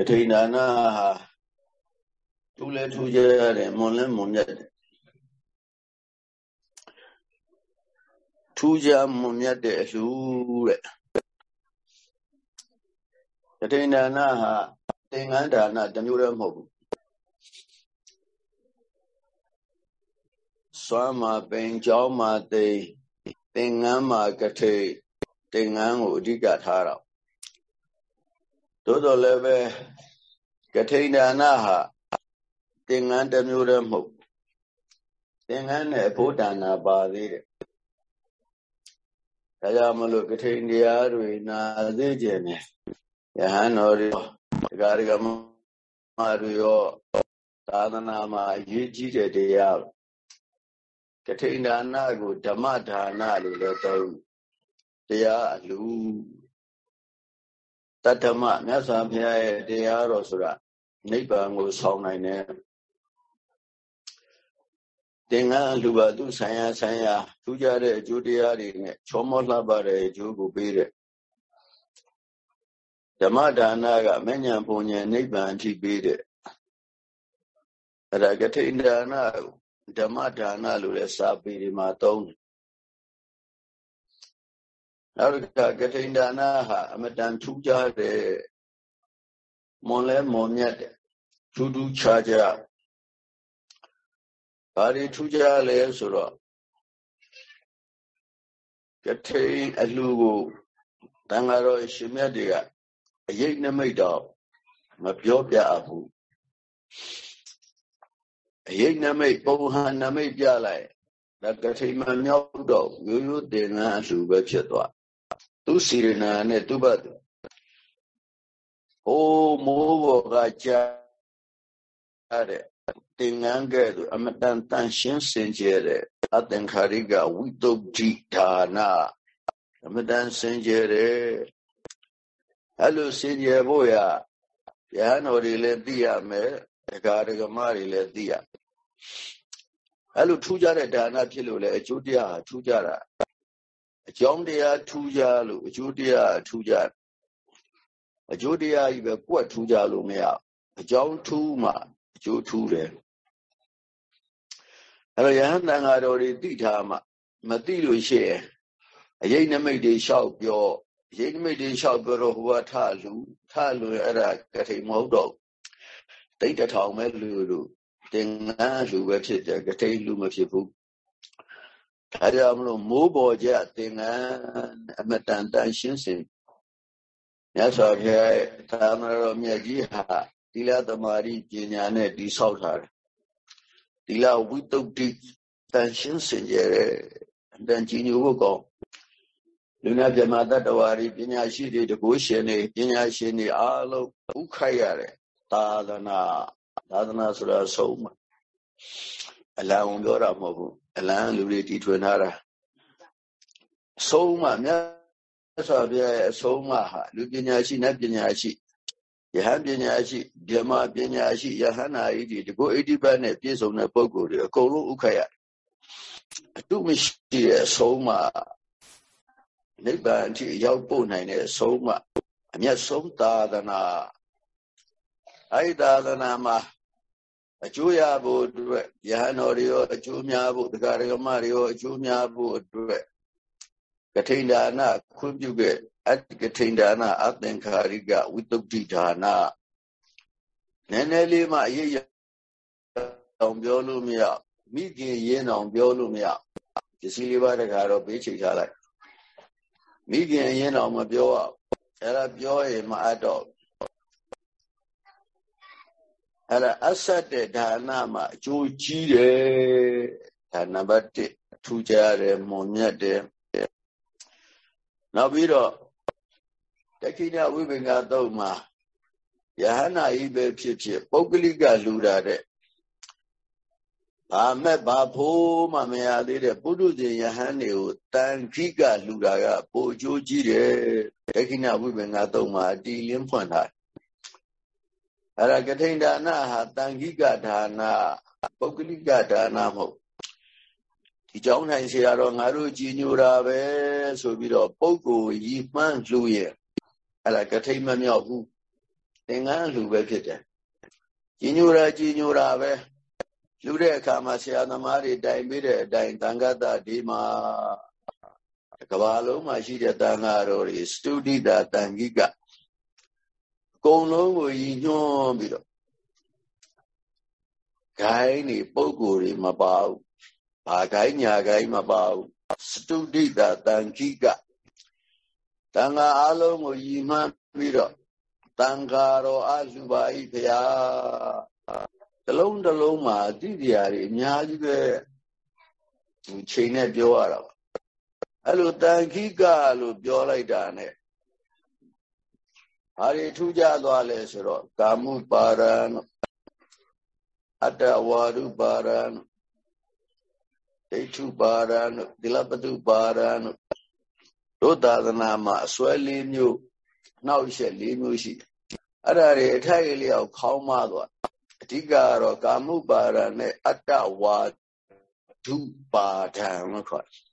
ကထိန်ဒါနဟာထူးလဲထူးကြရတယ်မွန်လဲမွန်မြတ်တယ်ထူးကြမွန်မြတ်တဲ့အလှတဲ့ကထိန်ဒါနဟာသင်္ကန်းဒါနတစ်မျိုးတည်းမဟုတ်ဘူးစွမ်းမှာပင်ကြောင်းမှာသိသင်္ကန်းမှာကထိန်သင်္ကန်းကိုအဓိကထားတော့ သို့တော်လည်းပဲကထိန်ဒါနဟာသင်္ကန်းတစ်မျိုးတည်းမဟုတ်သင်္ကန်းနဲ့ဘုဒ္ဓနာပါသေးတယ်ဒါကြောင့်မလို့ကထိန်တရားတွေနာသေးကြတယ်ယဟန်တော်တွေဒကာဒကမတွေရောသာသနာမှာအရေးကြီးတဲ့တရားကထိန်ဒါနကိုဓမ္မဒါနလို့လည်းသုံးတရားအလူ တတ္တမမြတ်စွာဘုရားရဲ့တရားတော်ဆိုတာနိဗ္ဗာန်ကိုဆောင်နိုင်တယ်သင်္ကန်းလူပါသူဆိုင်ရာဆိုင်ရာထူးခြားတဲ့အကျိုးတရားတွေနဲ့ချောမောလှပတဲ့အကျိုးကိုပေးတယ်ဓမ္မဒါနကမဉ္ဇဉ်ပုံဉ္ဇဉ်နိဗ္ဗာန်အထိပေးတယ်အဲ့ဒါကထိန်ဒါနဓမ္မဒါနလို့လည်းစာပေဒီမှာသုံးတယ် နောက်တစ်ခါကထိန်ဒါနဟာအမတန်ထူးခြားတဲ့မွန်လဲမွန်မြတ်တဲ့ထူးထူးခြားခြားဘာတွေထူးခြားလဲဆိုတော့ကထိန်အလှကိုတန်ဃာတော်ရှင်မြတ်တွေကအရေးနမိတ်တော့မပြောပြဘူးအရေးနမိတ်ပုံဟန်နမိတ်ပြလိုက်ဒါကထိန်မမြောက်တော့ရိုးရိုးတင်ငန်းအလှပဲဖြစ်သွား သူစီရနာနဲ့သူ့ဘတ်ဟိုးမိုးဘော်ကကြားတဲ့တင်ငန်းကဲ့သို့အမတန်တန်ရှင်းစင်ကြယ်တဲ့အသင်္ခါရိကဝိတုဒ္ဓိဌာနအမတန်စင်ကြယ်တဲ့အဲ့လိုစင်ကြယ်ဖို့ရယဟန်တော်တွေလည်းသိရမယ်ဒကာဒကမတွေလည်းသိရအဲ့လိုထူးခြားတဲ့ဒါနဖြစ်လို့လည်းအကျိုးတရားထူးခြားတာ အကြောင်းတရားထူးခြားလို့အကျိုးတရားထူးခြားအကျိုးတရားကြီးပဲကွက်ထူးခြားလို့မရအကြောင်းထူးမှအကျိုးထူးတယ်အဲ့တော့ယဟန်တန်ဃာတော်တွေသိထားမှမသိလို့ရှိရင်အရေးနမိတ်တွေလျှောက်ပြောအရေးနမိတ်တွေလျှောက်ပြောတော့ဟိုကထလူထလူအဲ့ဒါကထိန်မဟုတ်တော့တိတ်တထောင်ပဲလူလူတင်ငန်းလူပဲဖြစ်တယ်ကထိန်လူမဖြစ်ဘူး ဒါကြောင့်မလို့မိုးပေါ်ကြသင်္ကန်းအမတန်တန်ရှင်းစင်မြတ်စွာဘုရားရဲ့သာမဏေတော်မြတ်ကြီးဟာသီလသမารိပညာနဲ့တိဆောက်ထားတယ်သီလဝိတုဒ္ဓိတန်ရှင်းစင်ကြတဲ့အတန်ကြီးညိုဖို့ကောင်းလူနာပြမတတ္တဝါရီပညာရှိတွေတကိုးရှင်တွေပညာရှင်တွေအားလုံးဥခိုက်ရတယ်သာသနာသာသနာဆိုတာဆုံးမှာ အလံပြောတာမဟုတ်ဘူးအလံလူတွေတီထွင်ထားတာအဆုံးမမြတ်စွာဘုရားရဲ့အဆုံးမဟာလူပညာရှိနတ်ပညာရှိယဟန်ပညာရှိဓမ္မပညာရှိယဟန္နာဤဒီတကုအိဋ္ဌိပတ်နဲ့ပြည့်စုံတဲ့ပုဂ္ဂိုလ်တွေအကုန်လုံးဥက္ခရအတုမရှိတဲ့အဆုံးမနိဗ္ဗာန်အထိရောက်ပို့နိုင်တဲ့အဆုံးမအမျက်ဆုံးသာသနာအဲ့သာသနာမှာ အကျိုးရဖို့အတွက်ယဟန်တော်တွေရောအကျိုးများဖို့တရားဓမ္မတွေရောအကျိုးများဖို့အတွက်ကထိန်ဒါနခွင့်ပြုခဲ့အတ္တကထိန်ဒါနအသင်္ခါရိကဝိတုဒ္ဓိဒါနနည်းနည်းလေးမှအရေးရအောင်ပြောလို့မရမိခင်ရင်းအောင်ပြောလို့မရပစ္စည်းလေးပါးတခါတော့ပေးချိန်ထားလိုက်မိခင်ရင်းအောင်မပြောအောင်အဲ့ဒါပြောရင်မအပ်တော့ အဲ့ဒါအဆက်တဲ့ဒါနမှာအကျိုးကြီးတယ်ဒါနံပါတ်1ထူးခြားတယ်မွန်မြတ်တယ်နောက်ပြီးတော့တခိဏဝိပင်္ဂသုတ်မှာယဟနာဤပဲဖြစ်ဖြစ်ပုဂ္ဂလိကလူတာတဲ့ဘာမဲ့ဘာဖိုးမှမရသေးတဲ့ပုထုဇဉ်ယဟန်တွေကိုတန်ခိကလူတာကပိုအကျိုးကြီးတယ်တခိဏဝိပင်္ဂသုတ်မှာအတီလင်းဖွင့်ထား အဲ့ဒါကထိန်ဒါနဟာတန်ခိကဒါနပုဂ္ဂလိကဒါနမဟုတ်ဒီကြောင်းနိုင်ဆရာတော်ငါတို့ကြည်ညိုတာပဲဆိုပြီးတော့ပုဂ္ဂိုလ်ရည်မှန်းလှူရဲ့အဲ့ဒါကထိန်မမြောက်ဘူးသင်္ကန်းလှူပဲဖြစ်တယ်ကြီးညိုတာကြီးညိုတာပဲလှူတဲ့အခါမှာဆရာသမားတွေတိုင်ပြီးတဲ့အတိုင်းတန်ခတ်တာဒီမှာကဘာလုံးမှာရှိတဲ့တန်ခါတော်တွေစတုဒိတာတန်ခိက အကုန်လုံးကိုရည်ညွှန်းပြီးတော့ဂိုင်းနေပုံကိုယ်တွေမပါဘူးဘာဂိုင်းညာဂိုင်းမပါဘူးစတုဒိတာတန်ခိကတန်ခါအလုံးကိုရည်မှန်းပြီးတော့တန်ခါတော်အလှပါဤဖရာတလုံးတလုံးမှာအတိတရားတွေအများကြီးပဲဒီချိန်နဲ့ပြောရတာပါအဲ့လိုတန်ခိကလို့ပြောလိုက်တာ ਨੇ ဘာတွေထူးခြားသွားလဲဆိုတော့ကာမှုပါရံအတ္တဝါရုပါရံဒိဋ္ဌုပါရံဒီလပတုပါရံတို့သာသနာမှာအစွဲလေးမျိုးနောက်ရက်လေးမျိုးရှိတယ်အဲ့ဒါတွေအထိုက်လျောက်ခေါင်းမသွားအဓိကကတော့ကာမှုပါရနဲ့အတ္တဝါဒုပါဒံလို့ခေါ်တယ်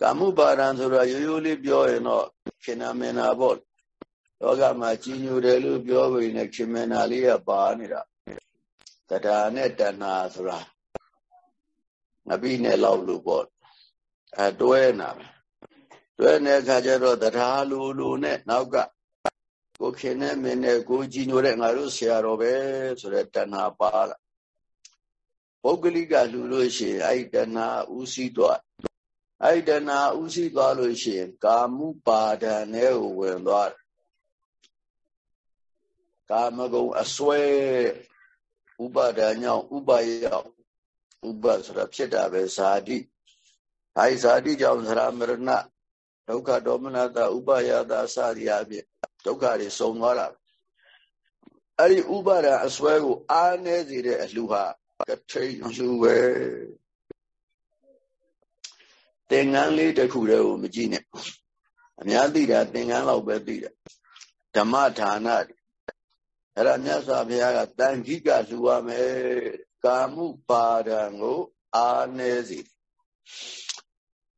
ကာမှုပါဒံဆိုတော့ရိုးရိုးလေးပြောရင်တော့ခင်နာမင်နာပေါ့ လောကမှာကြီးညိုတယ်လို့ပြောပြီးနေခင်မင်နာလေးကပါနေတာတရားနဲ့တဏှာဆိုတာငပိနဲ့လောက်လို့ပေါ့အဲတွဲနာပဲတွဲတဲ့အခါကျတော့တရားလိုလိုနဲ့နောက်ကကိုခင်နဲ့မင်းနဲ့ကိုကြီးညိုတဲ့ငါတို့ဆရာတော်ပဲဆိုတဲ့တဏှာပါလာပုဂ္ဂလိကလူလို့ရှိရင်အဲ့တဏှာဥစည်းသွားအဲ့တဏှာဥစည်းသွားလို့ရှိရင်ကာမှုပါဒံနဲ့ကိုဝင်သွားတယ် ကာမဂုဏ်အစွဲဥပါဒံညောင်းဥပါယောဥပဆိုတာဖြစ်တာပဲဇာတိအဲဒီဇာတိကြောင့်သရမရဏဒုက္ခဒေါမနတာဥပါယတာစသည်အဖြစ်ဒုက္ခတွေစုံသွားတာအဲ့ဒီဥပါဒအစွဲကိုအားနည်းစေတဲ့အလှူဟာကထိန်အလှူပဲသင်္ကန်းလေးတစ်ခုတည်းကိုမကြည့်နဲ့အများသိတာသင်္ကန်းလောက်ပဲသိတာဓမ္မဌာန အဲ့ဒါမြတ်စွာဘုရားကတန်ခိကလှူရမယ်ကာမှုပါဒံကိုအားနည်းစေ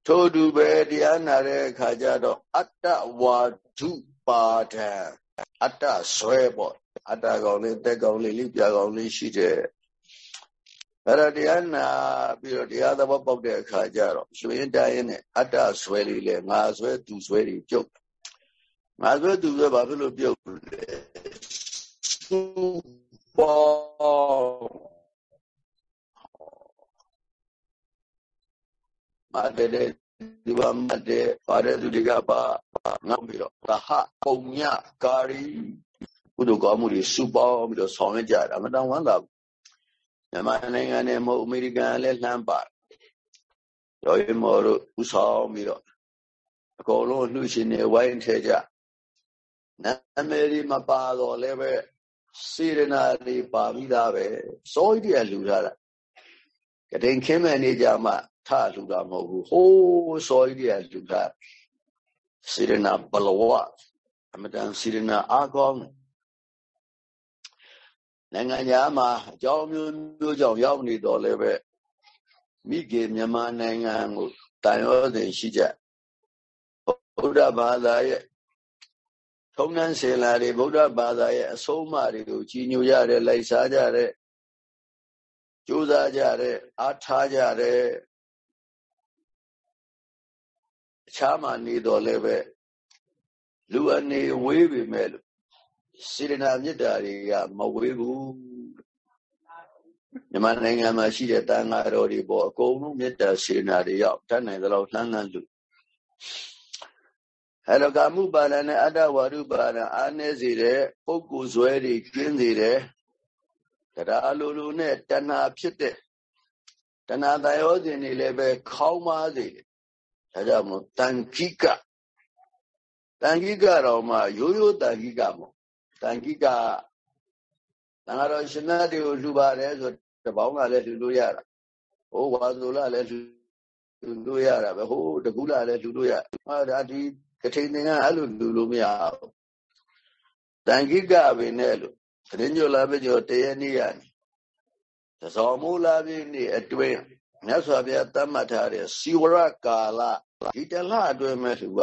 ထို့တူပဲတရားနာတဲ့အခါကျတော့အတ္တဝါဒုပါဒံအတ္တဆွဲပေါ့အတ္တကောင်လေးတက်ကောင်လေးလိပြကောင်လေးရှိတယ်အဲ့ဒါတရားနာပြီးတော့တရားသဘောပေါက်တဲ့အခါကျတော့ရွှေရင်တိုင်းနဲ့အတ္တဆွဲလေးလေငါဆွဲသူဆွဲတွေပြုတ်ငါဆွဲသူဆွဲဘာဖြစ်လို့ပြုတ်လဲ သူပေါ်မတဲ့ဒီဘာမတဲ့ပါတဲ့သူတွေကပါငေါပြီးတော့သဟပုံညကာရီကုသိုလ်ကောင်းမှုတွေစုပေါင်းပြီးတော့ဆောင်ရွက်ကြတာမတောင်ဝမ်းသာဘူးမြန်မာနိုင်ငံနဲ့မဟုတ်အမေရိကန်လည်းလှမ်းပါရော်ရီမော်တို့ဥဆောင်ပြီးတော့အကုန်လုံးလှူရှင်တွေဝိုင်းထဲကြနာမည်ဒီမပါတော့လည်းပဲ စေရနာတွေပါပြီးသားပဲစောကြီးတည်းလှူထားတာကတိန်ခင်းမဲ့နေကြမှာထလှူတာမဟုတ်ဘူးဟိုးစောကြီးတွေကလှူတာစေရနာဘလဝအမတန်စေရနာအားကောင်းနိုင်ငံသားမှာအကြောင်းမျိုးမျိုးကြောင့်ရောက်နေတော့လည်းပဲမိခင်မြန်မာနိုင်ငံကိုတန်ရောစဉ်ရှိကြဗုဒ္ဓဘာသာရဲ့ ထုံးနှံစေလာတွေဗုဒ္ဓဘာသာရဲ့အဆုံးအမတွေကိုကြီးညိုကြတယ်လိုက်စားကြတယ်ကြိုးစားကြတယ်အားထားကြတယ်အခြားမှာနေတော်လည်းပဲလူအနေဝေးပေမဲ့လို့စေတနာမေတ္တာတွေကမဝေးဘူးမြန်မာနိုင်ငံမှာရှိတဲ့တန်ဃာတော်တွေပေါ်အကုန်လုံးမေတ္တာစေတနာတွေရောက်တတ်နိုင်သလောက်လှမ်းလှမ်းလူ အဲ့တော့ကာမှုပါဒနဲ့အတ္တဝါရုပါဒအာနေစေတဲ့ပုဂ္ဂိုလ်ဇွဲတွေကျင်းစေတဲ့တရားလိုလိုနဲ့တဏှာဖြစ်တဲ့တဏှာတယောစဉ်တွေလည်းပဲခေါင်းပါစေတယ်ဒါကြောင့်မို့တန်ခိကတန်ခိကတော့မှရိုးရိုးတန်ခိကမို့တန်ခိကတန်ဃာတော်ရှင်နာတွေကိုလှူပါတယ်ဆိုတပေါင်းကလည်းလှူလို့ရတာဟိုဝါဆိုလာလည်းလှူလို့ရတာပဲဟိုတကူလာလည်းလှူလို့ရဟာဒါဒီ ကထိန်သင်္ကအဲ့လိုလှူလို့မရဘူးတန်ခိကပဲနဲ့လို့သတင်းကြလာပဲကြောတရနေ့ရသဇော်မူလာပြီနေ့အတွင်းမြတ်စွာဘုရားသတ်မှတ်ထားတဲ့စီဝရကာလဒီတလအတွင်းမဲ့လှူက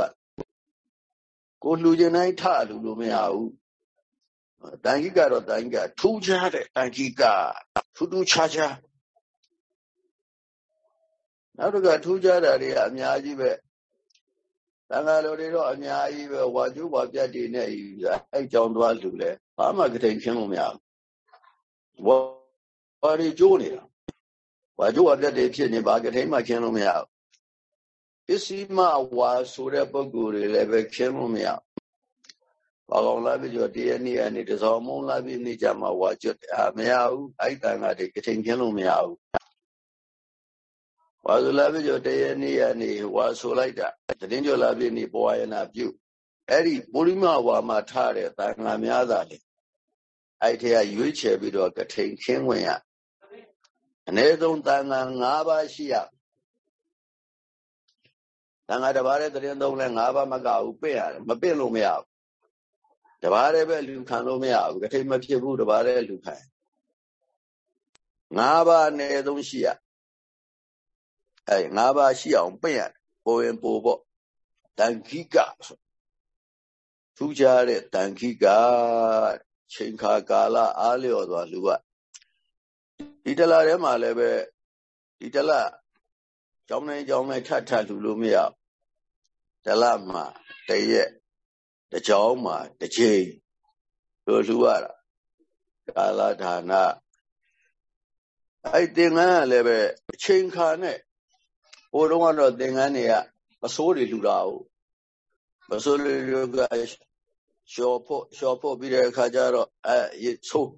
ကိုလှူခြင်းတိုင်းထလှူလို့မရဘူးတန်ခိကတော့တန်ခိကထူးခြားတဲ့တန်ခိကထူးထူးခြားခြားနောက်တစ်ခါထူးခြားတာတွေအများကြီးပဲ တန်ခါလိုတွေတော့အများကြီးပဲဝါကျိုးဝါပြတ်တွေနဲ့ယူတာအဲ့ကြောင်သွားလူလဲဘာမှကတိန်ခင်းလို့မရဘူးဝါဝါတွေကျိုးနေတာဝါကျိုးဝါပြတ်တွေဖြစ်နေပါကတိန်မှခင်းလို့မရဘူးပစ္စည်းမဝါဆိုတဲ့ပုံကိုယ်တွေလည်းပဲခင်းလို့မရဘူးဘာကောင်လာပြီးတော့တရနေ့အနေတစောင်းမုံလာပြီးနေကြမှာဝါကျွတ်အာမရဘူးအဲ့တန်ကတွေကထိန်ခင်းလို့မရဘူး ဝါဆိုလာပြီးတော့တရနေ့အနေဝါဆိုလိုက်တာတည်င်းကျော်လာပြီးနေဘဝယနာပြုအဲ့ဒီပုရိမဝါမှာထားတဲ့တန်ခါများသာလေအဲ့ထဲကရွေးချယ်ပြီးတော့ကထိန်ခင်းဝင်ရအ ਨੇ ဆုံးတန်ခါ၅ပါးရှိရတန်ခါတစ်ပါးတဲ့တရင်သုံးလဲ၅ပါးမကဘူးပြင့်ရတယ်မပြင့်လို့မရဘူးတပါးတည်းပဲလူခံလို့မရဘူးကထိမဖြစ်ဘူးတပါးတည်းလူခံငါးပါးအနည်းဆုံးရှိရ အဲငါးပါးရှိအောင်ပြင့်ရပိုရင်ပိုပေါ့တန်ခိကဆိုထူးခြားတဲ့တန်ခိကချိန်ခါကာလအားလျော်စွာလူကဒီတလာထဲမှာလည်းပဲဒီတလာကြောင်းတိုင်းကြောင်းတိုင်းထထလူလို့မရတလမှာတရက်တကြောင်းမှာတစ်ချိန်လိုလှူရတာကာလဌာနအဲ့သင်္ကန်းကလည်းပဲအချိန်ခါနဲ့ ဟိုတုန်းကတော့သင်္ကန်းတွေကမစိုးတွေလှူတာဟုတ်မစိုးတွေကရှော်ဖို့ရှော်ဖို့ပြီးတဲ့အခါကျတော့အဲရချိုး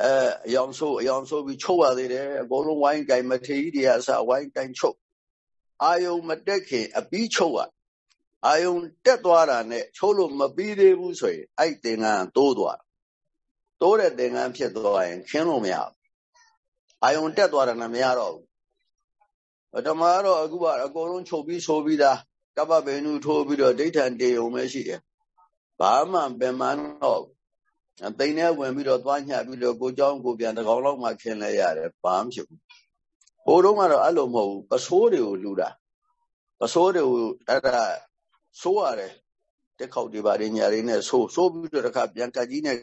အဲအယောင်ဆိုးအယောင်ဆိုးပြီးချုပ်ရသေးတယ်အကုန်လုံးဝိုင်းကင်မထေကြီးတွေအစဝိုင်းကင်ချုပ်အာယုံမတက်ခင်အပြီးချုပ်ရအာယုံတက်သွားတာနဲ့ချိုးလို့မပြီးသေးဘူးဆိုရင်အဲ့သင်္ကန်းတိုးသွားတိုးတဲ့သင်္ကန်းဖြစ်သွားရင်ခင်းလို့မရဘူးအာယုံတက်သွားတာနဲ့မရတော့ဘူး ပထမတော့အခုကအကုန်လုံးချုပ်ပြီးဆိုပြီးသားကပ္ပဗေနုထိုးပြီးတော့ဒိဋ္ဌံတေုံပဲရှိတယ်ဘာမှပင်မတော့တိန်ထဲဝင်ပြီးတော့သွားညှပ်ပြီးတော့ကိုเจ้าကိုပြန်တကောင်လောက်မှခင်းလဲရတယ်ဘာမှဖြစ်ဘူးဟိုတုန်းကတော့အဲ့လိုမဟုတ်ဘူးပစိုးတွေကိုလူတာပစိုးတွေကိုအဲ့ဒါဆိုးရတယ်တက်ခေါက်တွေပါတယ်ညာတွေနဲ့ဆိုးဆိုးပြီးတော့တခါပြန်ကတ်ကြီးနဲ့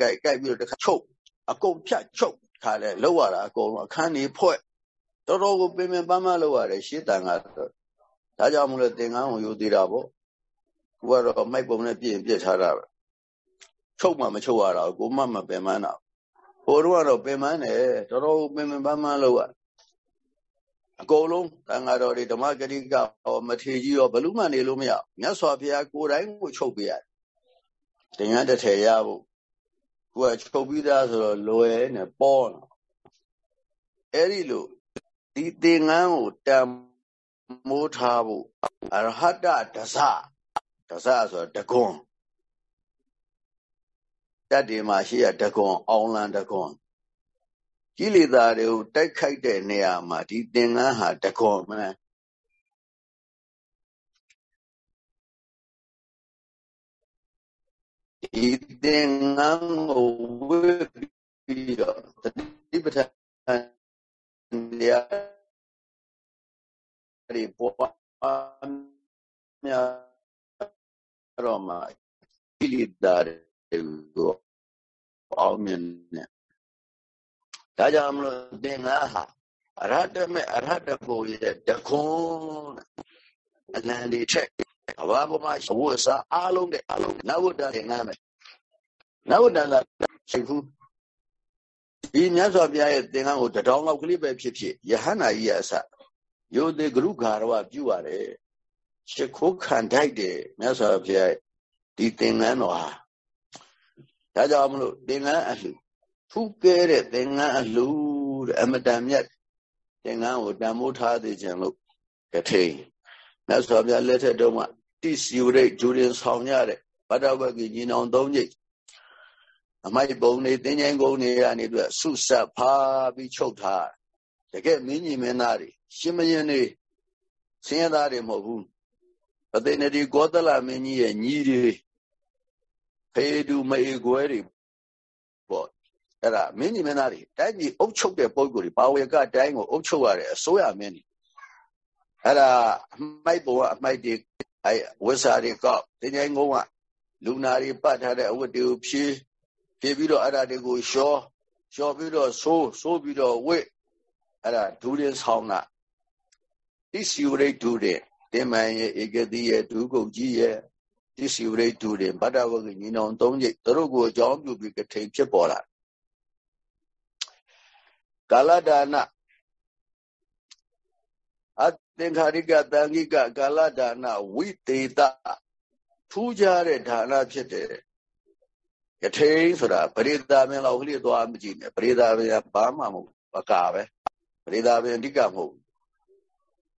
ကြိုက်ကြိုက်ပြီးတော့တခါချုပ်အကုန်ဖြတ်ချုပ်ခါလဲလောက်ရတာအကုန်အခန်းကြီးဖွဲ့ တော်တော်ကိုပင်ပင်ပန်းပန်းလောက်ရတယ်ရှေ့တန်ကတော့ဒါကြောင့်မလို့သင်္ကန်းကိုယူသေးတာပေါ့ခုကတော့မိုက်ပုံနဲ့ပြင်ပြစ်ထားတာပဲချုပ်မှမချုပ်ရတာကိုမှမပင်ပန်းတာဟိုတော့ကတော့ပင်ပန်းတယ်တော်တော်ပင်ပင်ပန်းပန်းလောက်ရအကုန်လုံးတန်ဃာတော်တွေဓမ္မဂရိကရောမထေကြီးရောဘလူးမှနေလို့မရမြတ်စွာဘုရားကိုယ်တိုင်ကိုချုပ်ပေးရတယ်တင်ရတဲ့ထေရဖို့ကိုကချုပ်ပြီးသားဆိုတော့လွယ်နဲ့ပေါ်လာအဲ့ဒီလို ဒီသင်္ကန်းကိုတံမိုးထားဖို့အရဟတဒဇဒဇဆိုတကွန်တတ်ဒီမှာရှိရတကွန်အောင်လန်တကွန်ကိလေသာတွေကိုတိုက်ခိုက်တဲ့နေရာမှာဒီသင်္ကန်းဟာတကွန်မှန်ဒီသင်္ကန်းကိုဝိပြီးတော့တတိပဋ္ဌာန် တရားတွေပေါ်များတော့မှကိလေသာတွေကိုအောင်မြင်နေဒါကြောင့်မလို့သင်္ကန်းဟာအရဟတမေအရဟတဘုရဲ့တခွန်းအလံလေးထက်ဘာဘမဝတ်စားအားလုံးတဲ့အားလုံးနဝတ္တသင်္ကန်းပဲနဝတ္တသာရှိဘူး ဒီမြတ်စွာဘုရားရဲ့သင်္ကန်းကိုတထောင်လောက်ကလေးပဲဖြစ်ဖြစ်ယဟန္တာကြီးရဲ့အစယိုသေးဂရုဂါရဝပြုရတယ်ရှ िख ိုးခံတိုက်တယ်မြတ်စွာဘုရားဒီသင်္ကန်းတော်ဟာဒါကြောင့်မလို့သင်္ကန်းအလှဖူးကဲတဲ့သင်္ကန်းအလှတဲ့အမတန်မြတ်သင်္ကန်းကိုတန်မိုးထားသေးခြင်းလို့ကထိန်မြတ်စွာဘုရားလက်ထက်တုန်းကတိစီဝရိတ်ဂျူရင်ဆောင်ရတဲ့ဗဒ္ဒဝကညီနောင်သုံးညိတ် အမိုက်ပုံနေတင်းငိုင်းကုန်းနေရနေပြီးဆုဆက်ဖားပြီးချုပ်ထားတကယ်မင်းကြီးမင်းသားတွေရှင်မင်းတွေဆင်းရဲသားတွေမဟုတ်ဘူးအသိနေဒီကောသလမင်းကြီးရဲ့ညီတွေဖေတူမေကွဲတွေပေါ့အဲ့ဒါမင်းကြီးမင်းသားတွေတိုင်းပြည်အုပ်ချုပ်တဲ့ပုံကိုယ်တွေဘာဝေကတိုင်းကိုအုပ်ချုပ်ရတဲ့အစိုးရမင်းတွေအဲ့ဒါအမိုက်ပုံကအမိုက်တွေအဲဝိစာတွေကောက်တင်းငိုင်းကုန်းကလူနာတွေပတ်ထားတဲ့အဝတ်တွေကိုဖြေး ဖြည့်ပြီးတော့အဲ့ဒါတွေကိုလျှောလျှောပြီးတော့ဆိုးဆိုးပြီးတော့ဝိအဲ့ဒါဒူးရင်ဆောင်းတာတိစီဝရိတ်ဒူးတယ်တင်မန်ရဲ့ဧကတိရဲ့ဒုကုတ်ကြီးရဲ့တိစီဝရိတ်ဒူးတယ်ဗတ္တဝကညီနောင်သုံးချိတ်တို့ကိုအကြောင်းပြုပြီးကထိန်ဖြစ်ပေါ်လာကာလဒါနအသင်္ခါရိကတန်ခိကကာလဒါနဝိတေတထူးခြားတဲ့ဒါနဖြစ်တယ် ကထိန်ဆိုတာပရိသမင်းလောက်ကလေးသွားမကြည့်နဲ့ပရိသမင်းကဘာမှမဟုတ်ပကာပဲပရိသမင်းအဓိကမဟုတ်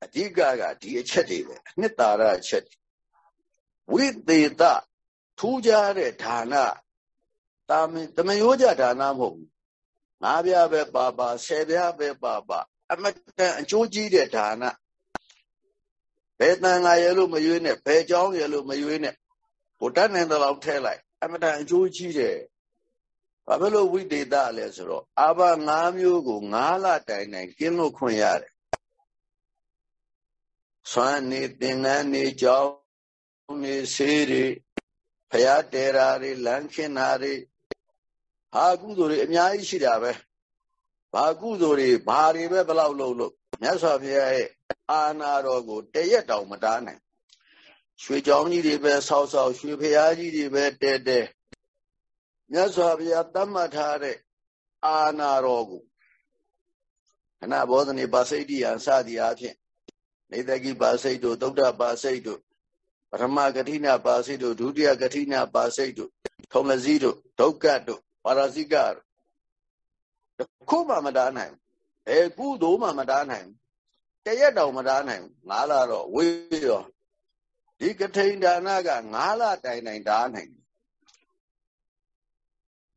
အဓိကကဒီအချက်တွေပဲအနှစ်သာရအချက်ဝိသေတထူးခြားတဲ့ဒါနတာမင်တမယောကြဒါနမဟုတ်ဘူးငါးပြားပဲပါပါဆယ်ပြားပဲပါပါအမတန်အကျိုးကြီးတဲ့ဒါနဘယ်တန်ငါရဲ့လို့မရွေးနဲ့ဘယ်เจ้าရဲ့လို့မရွေးနဲ့ကိုတတ်နိုင်တဲ့လောက်ထဲလိုက် အမတန်အကျိုးကြီးတယ်ဘာဖြစ်လို့ဝိတေသလဲဆိုတော့အာဘ၅မျိုးကို၅လတိုင်တိုင်ကျင်းလို့ခွင့်ရတယ်ဆွမ်းနေသင်္ကန်းနေကြောင်းနေဆေးတွေဖျားတဲရာတွေလမ်းခင်းတာတွေဟာကုသိုလ်တွေအများကြီးရှိတာပဲဘာကုသိုလ်တွေဘာတွေပဲဘလောက်လုံးလို့မြတ်စွာဘုရားရဲ့အာနာတော်ကိုတရက်တောင်မတားနိုင် ရွှေကြောင်ကြီးတွေပဲဆောက်ဆောက်ရွှေဖျားကြီးတွေပဲတဲတဲမြတ်စွာဘုရားတတ်မှတ်ထားတဲ့အာနာတော်ကိုခဏဘောဓနေပါစိတ်တိယံစသည်အားဖြင့်နေတကိပါစိတ်တို့သုဒ္ဓပါစိတ်တို့ပထမကတိနာပါစိတ်တို့ဒုတိယကတိနာပါစိတ်တို့ထုံလစည်းတို့ဒုက္ကတို့ပါရစိကတို့ခုမှမတားနိုင်ဘူးအဲကုသိုလ်မှမတားနိုင်ဘူးတရက်တောင်မတားနိုင်ဘူးငါလာတော့ဝေးရော ဒီကထိန်ဒါနကငါးလတိုင်တိုင်တားနိုင်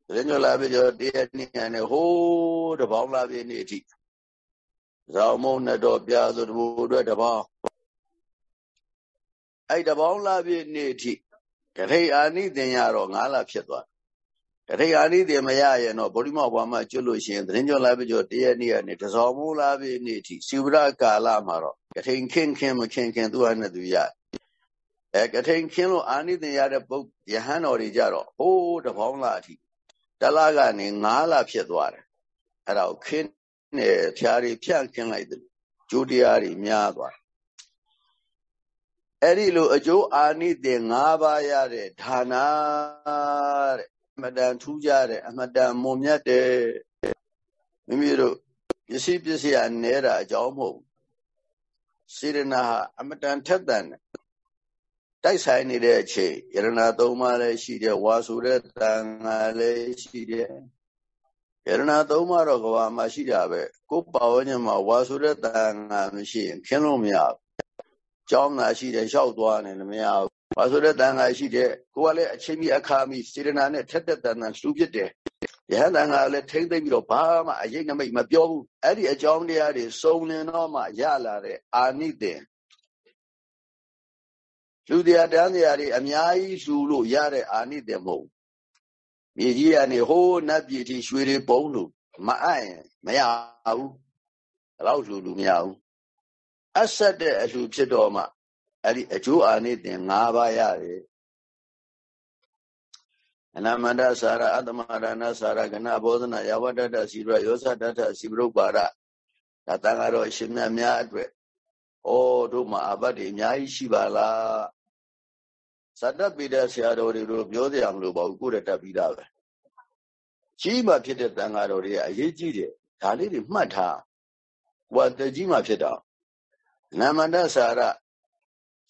တယ်ညလာပြီကျော်တရက်နေ့နဲ့ဟိုးတပေါင်းလာပြီနေ့အထိဇောင်းမုံနဲ့တော့ပြာဆိုတဘူအတွက်တပေါင်းအဲ့တပေါင်းလာပြီနေ့အထိကထိန်အာနိသင်ရတော့ငါးလဖြစ်သွားကထိန်အာနိသင်မရရင်တော့ဗုဒ္ဓမောဘွားမှာကျွတ်လို့ရှိရင်သတင်းကျော်လာပြီကျော်တရက်နေ့ကနေတဇောင်းမုံလာပြီနေ့အထိစီဝရကာလမှာတော့ကထိန်ခင်းခင်းမခင်းခင်းသူ့ဟာနဲ့သူရတယ် အဲကထိန်ခင်းလို့အာနိသင်ရတဲ့ပုတ်ယဟန်တော်တွေကြတော့ဟိုးတပေါင်းလာအထိတလကနေ9လဖြစ်သွားတယ်အဲ့ဒါကိုခင်းနေဖြားတွေဖြန့်ခင်းလိုက်တယ်ကျိုးတရားတွေများသွားအဲ့ဒီလိုအကျိုးအာနိသင်၅ပါးရတဲ့ဌာနတဲ့အမတန်ထူးကြတဲ့အမတန်မွန်မြတ်တဲ့မိမိတို့ပစ္စည်းပစ္စည်းအနေတာအကြောင်းမဟုတ်စေရနာဟာအမတန်ထက်သန်တယ် တိုက်ဆိုင်နေတဲ့အချိန်ယရနာသုံးပါးလည်းရှိတယ်ဝါဆိုတဲ့တန်ငါလည်းရှိတယ်ယရနာသုံးပါးတော့ကဘာမှရှိတာပဲကိုယ်ပါဝဉ္ဇဉ်မှာဝါဆိုတဲ့တန်ငါမရှိရင်ခင်းလို့မရဘူးကြောင်းသာရှိတယ်လျှောက်သွားနေလည်းမရဘူးဝါဆိုတဲ့တန်ငါရှိတယ်ကိုယ်ကလည်းအချိန်ကြီးအခါမီစေတနာနဲ့ထက်တဲ့တန်တန်လှူဖြစ်တယ်ယဟန်တန်ကလည်းထိမ့်သိမ့်ပြီးတော့ဘာမှအရေးနမိတ်မပြောဘူးအဲ့ဒီအကြောင်းတရားတွေစုံလင်တော့မှရလာတဲ့အာနိသင် လူတရားတန်းတရားတွေအများကြီးလှူလို့ရတဲ့အာနိသင်မဟုတ်မြေကြီးကနေဟိုးနတ်ပြည်ထိရွှေတွေပုံလို့မအပ်ရင်မရဘူးဘယ်တော့လှူလို့မရဘူးအဆက်တဲ့အလှူဖြစ်တော့မှအဲ့ဒီအကျိုးအာနိသင်၅ပါးရတယ်အနမန္တစာရအတ္တမရဏစာရကနဘောဓနာယဝတ္တတစီရယောသတ္တစီပရုပ္ပါဒဒါတန်ကတော့အရှင်မြတ်များအတွက် ဩတို့မှာအဘတ်တွေအများကြီးရှိပါလားဇတပိဒဆရာတော်တွေတို့ပြောကြရမလို့ပါဘူးကိုယ်တတ်ပြီးသားပဲကြီးမှဖြစ်တဲ့တန်ဃာတော်တွေကအရေးကြီးတယ်ဒါလေးတွေမှတ်ထားဟိုတကြီးမှဖြစ်တာနာမန္တစာရ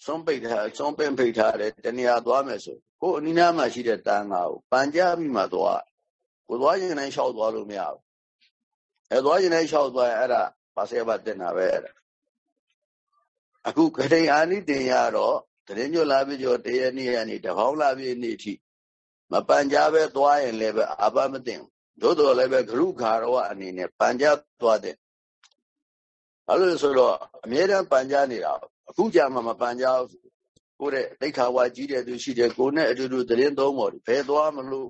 ဆုံးပိတ်ထားဆုံးပင်ဖိတ်ထားတယ်တဏှာသွားမယ်ဆိုကိုအနိနာမှာရှိတဲ့တန်ဃာကိုပန်ကြပြီးမှသွားကိုသွားရင်လည်းလျှောက်သွားလို့မရဘူးအဲသွားရင်လည်းလျှောက်သွားရင်အဲ့ဒါပါစေဘတင်တာပဲအဲ့ဒါ အခုခရိအာနိတင်ရတော့တရင်ညွတ်လာပြီကျော်တရနေ့ကနေတပေါင်းလာပြီနေ့ထိမပန်ကြပဲသွားရင်လည်းပဲအဘမတင်သို့တော်လည်းပဲဂရုခါရောအနေနဲ့ပန်ကြသွားတဲ့ဘာလို့ဆိုတော့အမြဲတမ်းပန်ကြနေတာအခုကြာမှမပန်ကြဘူးကိုတဲ့တိခါဝါကြီးတဲ့သူရှိတယ်ကိုနဲ့အတူတူတရင်သုံးပေါ်ဘယ်သွားမလို့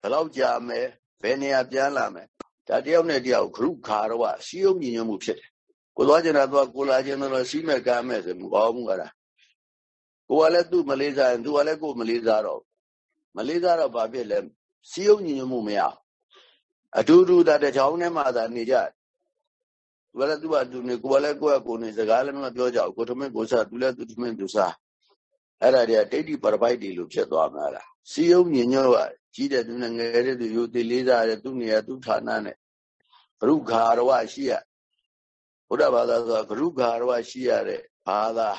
ဘယ်တော့ကြာမယ်ဘယ်နေရာပြန်လာမယ်ဒါတယောက်နဲ့တယောက်ဂရုခါရောစီယုံညီညွတ်မှုဖြစ်တယ် ကိုသွားကျင်တာသွားကိုလာကျင်တော့စီးမဲ့ကမ်းမဲ့ဆိုမပေါ့ဘူးအဲ့ဒါကိုကလည်းသူ့မလေးစားရင်သူကလည်းကိုမလေးစားတော့မလေးစားတော့ဘာဖြစ်လဲစီယုံညီညွတ်မှုမရအတူတူတာတချောင်းထဲမှာသာနေကြဘယ်လဲသူကသူနေကိုယ်လည်းကိုယ့်ကိုယ်နေစကားလည်းမပြောကြဘူးကိုထမင်းကိုစားသူလည်းသူထမင်းသူစားအဲ့ဒါတွေကဒိဋ္ဌိပရပိုက်တွေလို့ဖြစ်သွားမှာလားစီယုံညီညွတ်ကကြီးတဲ့သူနဲ့ငယ်တဲ့သူယူသေးလေးစားတဲ့သူနေရာသူဌာနနဲ့ဂရုဂါရဝရှိရ ဘုရားဘာသာဆိုတာဂရုဂါရဝရှိရတဲ့ဘာသာ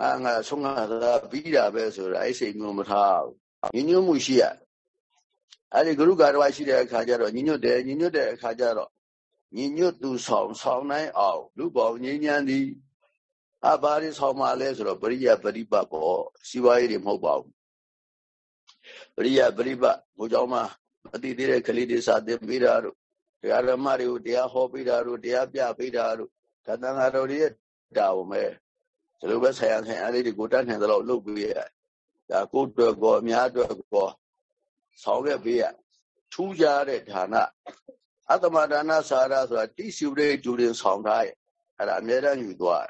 ငါငါဆုံးငါသာပြီးတာပဲဆိုတာအဲ့စိတ်မျိုးမထားဘူးညညွတ်မှုရှိရအဲ့ဒီဂရုဂါရဝရှိတဲ့အခါကျတော့ညညွတ်တယ်ညညွတ်တဲ့အခါကျတော့ညညွတ်သူဆောင်ဆောင်နိုင်အောင်လူပေါင်းငြိမ်းချမ်းသည်အဘာရီဆောင်ပါလဲဆိုတော့ပရိယပရိပတ်ပေါ့စီဝါရေးတွေမဟုတ်ပါဘူးပရိယပရိပတ်ဘုကြောင့်မှအတိသေးတဲ့ကလေးတွေစာသင်ပေးတာတို့ တရားဓမ္မတွေကိုတရားဟောပေးတာတို့တရားပြပေးတာတို့ဒါတန်ဃာတော်တွေရဲ့တာဝန်ပဲဒီလိုပဲဆရာဆရာလေးတွေကိုတတ်နိုင်သလောက်လုပ်ပေးရဒါကိုယ်အတွက်ကောအများအတွက်ကောဆောင်ရွက်ပေးရထူးခြားတဲ့ဌာနအတ္တမဒါနစာရဆိုတာတိစုရိတ်ဒူရင်ဆောင်ထားရဲ့အဲ့ဒါအများတန်းယူသွား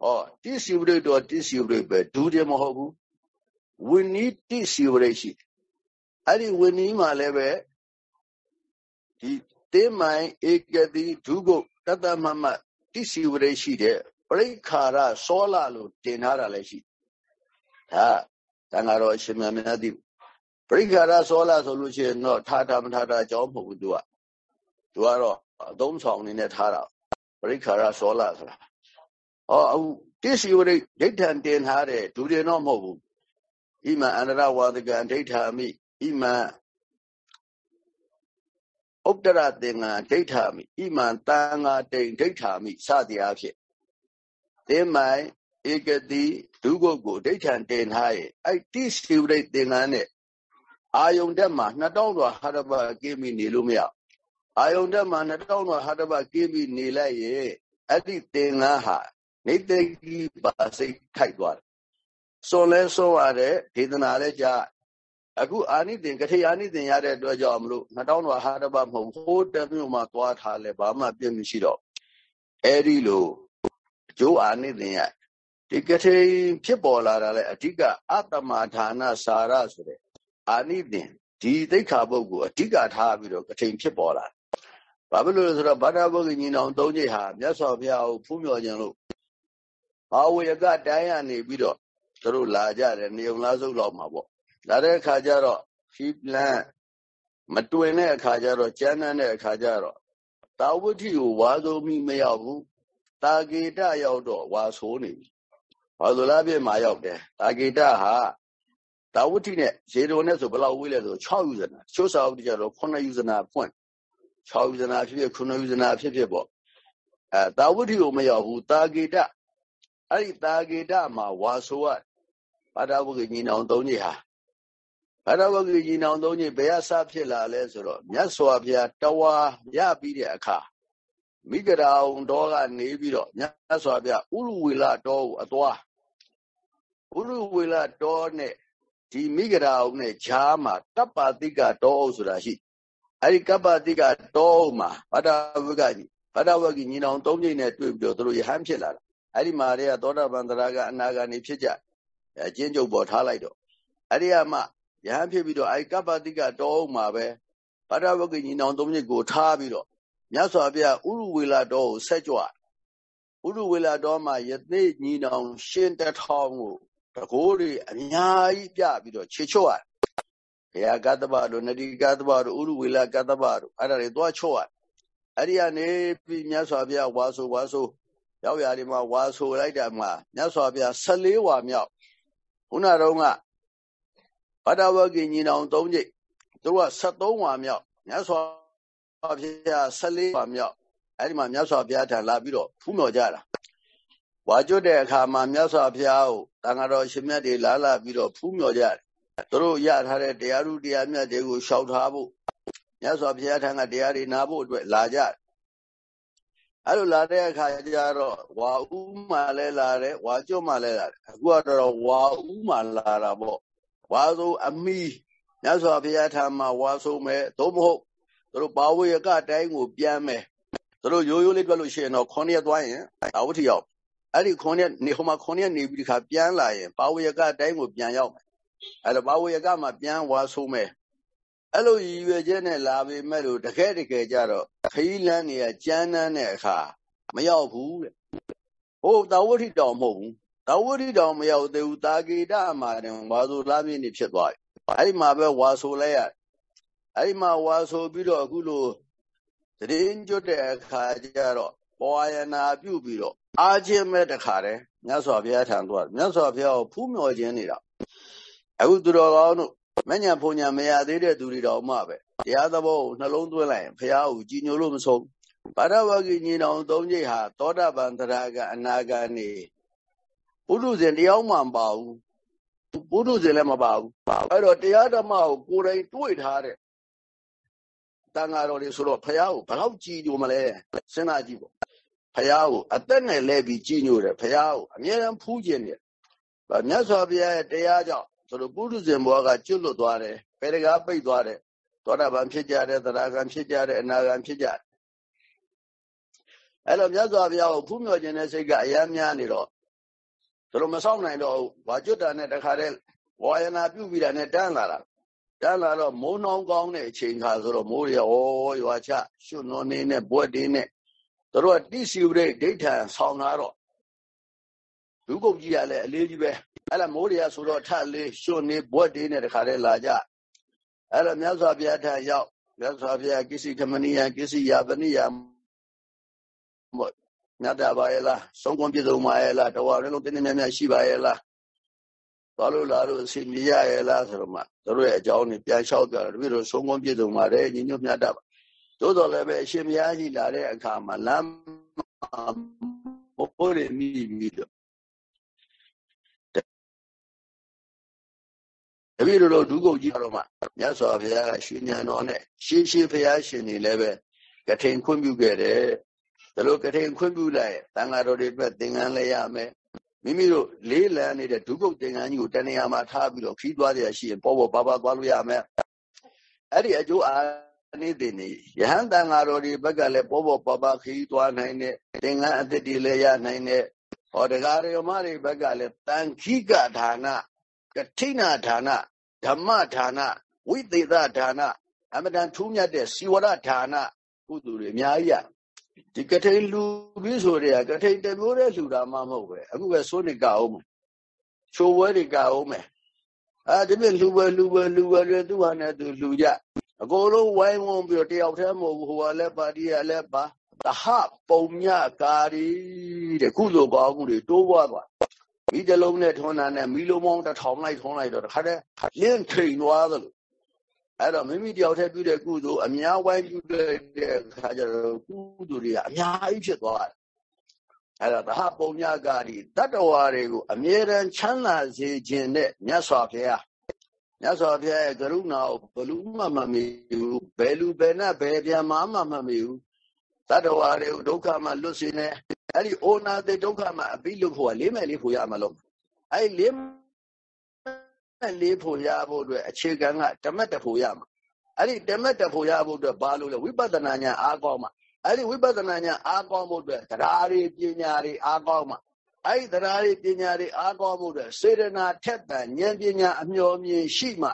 ဟောတိစုရိတ်တော့တိစုရိတ်ပဲဒူတယ်မဟုတ်ဘူးဝိနည်းတိစုရိတ်ရှိအဲ့ဒီဝိနည်းမှာလည်းပဲဒီ တင်းမိုင်ဧကတိဒုကုတ်တတမမတိစုရိတ်ရှိတဲ့ပရိခါရစောလာလို့တင်ထားတာလည်းရှိဒါတန်ဃာတော်အရှင်မြတ်မြတ်တိပရိခါရစောလာဆိုလို့ရှိရင်တော့ထားတာမထားတာအကြောင်းမဟုတ်ဘူးသူကသူကတော့အသုံးဆောင်အနေနဲ့ထားတာပရိခါရစောလာဆိုတာဟောအခုတိစီဝရိဒိဋ္ဌံတင်ထားတဲ့ဒူရင်တော့မဟုတ်ဘူးဣမံအန္တရဝါဒကံဒိဋ္ဌာမိဣမံ ဥတ္တရသင်္ဃာဒိဋ္ဌာမိဣမံတန်ဃာတိန်ဒိဋ္ဌာမိစသည်အားဖြင့်သင်မိုင်ဧကတိဒုက္ခကိုဒိဋ္ဌံတင်ထားရဲ့အဲ့တိစီဝရိသင်္ဃာနဲ့အာယုန်တက်မှာနှစ်တောင်းတော်ဟာရဘကိမိနေလို့မရအာယုန်တက်မှာနှစ်တောင်းတော်ဟာရဘကိမိနေလိုက်ရဲ့အဲ့ဒီသင်္ဃာဟာနေတကိပါစိတ်ထိုက်သွားတယ်စွန်လဲစွန်ရတဲ့ဒေသနာလဲကြား အခုအာနိသင်ကထေအာနိသင်ရတဲ့အတွက်ကြောင့်မလို့2000တော်ဟာတပမဟုတ်ဟိုးတမျိုးမှသွားထားလဲဘာမှပြည့်မရှိတော့အဲ့ဒီလိုအကျိုးအာနိသင်ရဒီကထေဖြစ်ပေါ်လာတာလဲအဓိကအတ္တမဌာနစာရဆိုတဲ့အာနိသင်ဒီသိက္ခာပုဂ္ဂိုလ်အဓိကထားပြီးတော့ကထိန်ဖြစ်ပေါ်လာဘာဖြစ်လို့လဲဆိုတော့ဘာသာဘုဂ္ဂညီနောင်သုံးချိတ်ဟာမြတ်စွာဘုရားကိုဖူးမြော်ခြင်းလို့ဘာဝေကတိုင်းရနေပြီးတော့သူတို့လာကြတယ်နေုံလားစုပ်လောက်မှာပေါ့ လာတဲ့အခါကျတော့ဖီပလန်မတွင်တဲ့အခါကျတော့ကျမ်းမ်းတဲ့အခါကျတော့တာဝတိကိုဝါဆုံးမိမရောက်ဘူးတာဂေတရောက်တော့ဝါဆိုးနေပြီဘာလို့လားပြည့်မှာရောက်တယ်တာဂေတဟာတာဝတိနဲ့ရေတော်နဲ့ဆိုဘယ်လောက်ဝေးလဲဆို6ယူဇနာချိုးစာဝတိကျတော့9ယူဇနာဖွင့်6ယူဇနာဖြစ်ဖြစ်9ယူဇနာဖြစ်ဖြစ်ပေါ့အဲတာဝတိကိုမရောက်ဘူးတာဂေတအဲ့ဒီတာဂေတမှာဝါဆိုကဘာသာဝဂညီနောင်သုံးကြီးဟာ ဘာသာဝဂညီနောင်သုံးကြီးဘယ်အစဖြစ်လာလဲဆိုတော့မြတ်စွာဘုရားတဝါရပြီးတဲ့အခါမိဂရာုံတော်ကနေပြီးတော့မြတ်စွာဘုရားဥရဝေလတော်ကိုအသွားဥရဝေလတော်နဲ့ဒီမိဂရာုံနဲ့ဈာမှာကပ္ပတိကတော်ဆိုတာရှိအဲ့ဒီကပ္ပတိကတော်မှာဘာသာဝဂညီဘာသာဝဂညီနောင်သုံးကြီးနဲ့တွေ့ပြီးတော့သူတို့ယဟန်ဖြစ်လာတာအဲ့ဒီမှာတည်းကသောတာပန်တရာကအနာဂါနေဖြစ်ကြအကျဉ်းချုပ်ပေါ်ထားလိုက်တော့အဲ့ဒီကမှ ယဟန်ဖြစ်ပြီးတော့အဲ့ကပ္ပတိကတောအောင်မှာပဲဗဒဝဂညီနောင်သုံးညစ်ကိုထားပြီးတော့မြတ်စွာဘုရားဥရုဝေလာတော်ကိုဆက်ကြွဥရုဝေလာတော်မှာယသိညီနောင်ရှင်းတထောင်ကိုတကိုးတွေအများကြီးပြပြီးတော့ခြေချွတ်ရတယ်ဘုရားကတ္တဗတို့နတိကတ္တဗတို့ဥရုဝေလာကတ္တဗတို့အဲ့ဒါတွေသွားချွတ်ရတယ်အဲ့ဒီကနေပြီးမြတ်စွာဘုရားဝါဆိုဝါဆိုရောက်ရာဒီမှာဝါဆိုလိုက်တာမှာမြတ်စွာဘုရား14ဝါမြောက်ခုနတော့က ဗတ္တဝကိညီနောင်၃ကြိတ်သူက73ဝါမြောက်မြတ်စွာဘုရား14ဝါမြောက်အဲ့ဒီမှာမြတ်စွာဘုရားထံလာပြီးတော့ဖူးမြော်ကြတာဝါကျွတ်တဲ့အခါမှာမြတ်စွာဘုရားကိုတန်ဃာတော်ရှင်မြတ်တွေလာလာပြီးတော့ဖူးမြော်ကြတယ်သူတို့ရထားတဲ့တရားဥတရားမြတ်တွေကိုရှောက်ထားဖို့မြတ်စွာဘုရားထံကတရားတွေနာဖို့အတွက်လာကြတယ်အဲ့လိုလာတဲ့အခါကျတော့ဝါဥမှလည်းလာတယ်ဝါကျွတ်မှလည်းလာတယ်အခုကတော့ဝါဥမှလာတာပေါ့ ဝါဆိုအမိမြတ်စွာဘုရားထာမှာဝါဆိုမယ်သို့မဟုတ်တို့ဘာဝေယကတိုင်းကိုပြန်မယ်တို့ရိုးရိုးလေးပြောလို့ရှိရင်တော့9ရက်သွားရင်အဝတိရောက်အဲ့ဒီ9ရက်နေဟိုမှာ9ရက်နေပြီးဒီခါပြန်လာရင်ဘာဝေယကတိုင်းကိုပြန်ရောက်မယ်အဲ့တော့ဘာဝေယကမှာပြန်ဝါဆိုမယ်အဲ့လိုရည်ရွယ်ချက်နဲ့လာပေမဲ့လို့တကယ်တကယ်ကြတော့ခရီးလမ်းတွေကကြမ်းတမ်းတဲ့အခါမရောက်ဘူးတဲ့ဟိုတာဝတိတောင်မဟုတ်ဘူး တာဝတိတောင်မရောက်သေးဘူးတာဂေတမှာတင်ဝါဆိုလာပြင်းနေဖြစ်သွားပြီအဲ့ဒီမှာပဲဝါဆိုလိုက်ရအဲ့ဒီမှာဝါဆိုပြီးတော့အခုလိုတရင်ကျွတ်တဲ့အခါကျတော့ဘဝယနာပြုပြီးတော့အာချင်းမဲ့တခါတည်းမြတ်စွာဘုရားထံသွားမြတ်စွာဘုရားကိုဖူးမြော်ခြင်းနေတာအခုသူတော်ကောင်းတို့မညာဖုန်ညာမရသေးတဲ့သူတွေတော်မှပဲတရားသဘောကိုနှလုံးသွင်းလိုက်ရင်ဘုရားကိုကြည်ညိုလို့မဆုံးဘာဒဝဂိညီတော်သုံးချိတ်ဟာသောတာပန်တရားကအနာဂတ် နေပုရုဇဉ်တရားမှမပါဘူးပုရုဇဉ်လည်းမပါဘူးအဲ့တော့တရားဓမ္မကိုကိုယ်တိုင်တွေ့ထားတဲ့တန်ဃာတော်တွေဆိုတော့ဘုရားကိုဘယ်လောက်ကြည်ညိုမလဲစဉ်းစားကြည့်ပေါ့ဘုရားကိုအသက်နဲ့လဲပြီးကြည်ညိုတယ်ဘုရားကိုအမြဲတမ်းဖူးခြင်းတယ်မြတ်စွာဘုရားရဲ့တရားကြောင့်ဆိုတော့ပုရုဇဉ်ဘဝကကျွတ်လွတ်သွားတယ်ပေရကပိတ်သွားတယ်သောတာပန်ဖြစ်ကြတယ်သရဂံဖြစ်ကြတယ်အနာဂံဖြစ်ကြတယ်အဲ့လိုမြတ်စွာဘုရားကိုဖူးမြော်ခြင်းတဲ့စိတ်ကအယမ်းများနေတော့ တို့မဆောင်နိုင်တော့ဘာကျွတ်တာနဲ့တခါတည်းဝါယနာပြုပြီးတာနဲ့တန်းလာတာတန်းလာတော့မိုးနှောင်းကောင်းတဲ့အချိန်ခါဆိုတော့မိုးရဩရွာချရွှွနွန်နေနဲ့ဘွက်တင်းနဲ့တို့ကတိစီဝရိဒိဋ္ဌံဆောင်းလာတော့လူကုန်ကြီးကလည်းအလေးကြီးပဲအဲ့ဒါမိုးတွေကဆိုတော့ထလေးရွှွနေဘွက်တင်းနဲ့တခါတည်းလာကြအဲ့တော့မြတ်စွာဘုရားထံရောက်မြတ်စွာဘုရားကိစ္စဓမ္မနိယကိစ္စယာပနိယ မောမြတ်တာပါရဲ့လားဆုံးကွန်ပြည့်စုံပါရဲ့လားတော်ရလုံးတင်းတင်းမြတ်မြတ်ရှိပါရဲ့လားသွားလို့လာလို့အစီမြရရဲ့လားဆိုတော့မှတို့ရဲ့အကြောင်းတွေပြန်လျှောက်ပြတယ်တပည့်တို့ဆုံးကွန်ပြည့်စုံပါတယ်ညီညွတ်မြတ်တာပါသို့တော်လည်းပဲအရှင်ဘုရားကြီးလာတဲ့အခါမှာလမ်းဘိုးတွေမိပြီးတော့တပည့်တို့ဒုက္ခကြီးတော့မှမြတ်စွာဘုရားကရွှေဉာဏ်တော်နဲ့ရှေးရှေးဘုရားရှင်တွေလည်းပဲကထိန်ခွင့်ပြုခဲ့တယ် ဒါလို့ကထိန်ခွင့်ပြုလိုက်တန်ဃာတော်တွေပဲသင်္ကန်းလဲရမယ်မိမိတို့လေးလံနေတဲ့ဒုက္ခသင်္ကန်းကြီးကိုတဏှာမှာထားပြီးတော့ခီးသွားရရှိရင်ပေါ်ပေါ်ပါပါသွားလို့ရမယ်အဲ့ဒီအကျိုးအာနေတဲ့နေယဟန်တန်ဃာတော်တွေဘက်ကလည်းပေါ်ပေါ်ပါပါခီးသွားနိုင်တဲ့သင်္ကန်းအသစ်တွေလည်းရနိုင်တဲ့ဟောတရားရမတွေဘက်ကလည်းတန်ခိကဒါနကထိဏဒါနဓမ္မဒါနဝိသေသဒါနအမတန်ထူးမြတ်တဲ့စီဝရဒါနကုသိုလ်တွေအများကြီးရ ဒီကထိန်လူပြီးဆိုတဲ့ကထိန်တမျိုးတဲ့လူတာမှမဟုတ်ပဲအခုပဲစိုးနေကအောင်မယ်ချိုးဝဲတွေကအောင်မယ်အဲဒီပြင်လူပဲလူပဲလူပဲတွေသူဟာနဲ့သူလူကြအကုန်လုံးဝိုင်းဝန်းပြီးတော့တယောက်တည်းမဟုတ်ဘူးဟိုကလည်းပါတီကလည်းပါသဟပုံညကာရီတဲ့ကုသိုလ်ကောင်းမှုတွေတိုးပွားသွားမိတလုံးနဲ့ထွန်းတာနဲ့မီလုံးပေါင်းတစ်ထောင်လိုက်ထွန်းလိုက်တော့တခါတည်းလင်းထိန်သွားသလို အဲ့တော့မိမိတယောက်တည်းပြုတဲ့ကုသိုလ်အများဝိုင်းပြုတဲ့အခါကျတော့ကုသိုလ်တွေကအများကြီးဖြစ်သွားတယ်အဲ့တော့သဟပုံညကာရီတတ္တဝါတွေကိုအမြဲတမ်းချမ်းသာစေခြင်းနဲ့မြတ်စွာဘုရားမြတ်စွာဘုရားရဲ့ကရုဏာကိုဘလူမှမမေဘူးဘယ်လူဘယ်နဲ့ဘယ်ပြန်မှမမမေဘူးတတ္တဝါတွေကိုဒုက္ခမှလွတ်စေနဲ့အဲ့ဒီအိုနာတဲ့ဒုက္ခမှအပြီးလွတ်ဖို့ကလေးမဲ့လေးဖို့ရမှာလို့အဲ့ဒီလေး မဲ့လေးဖို့ရဖို့အတွက်အခြေခံကဓမ္မတဖို့ရမှာအဲ့ဒီဓမ္မတဖို့ရဖို့အတွက်ဘာလို့လဲဝိပဿနာဉာဏ်အားကောင်းမှာအဲ့ဒီဝိပဿနာဉာဏ်အားကောင်းဖို့အတွက်တရားတွေပညာတွေအားကောင်းမှာအဲ့ဒီတရားတွေပညာတွေအားကောင်းဖို့အတွက်စေရနာထက်တန်ဉာဏ်ပညာအမျှော်မြင်ရှိမှ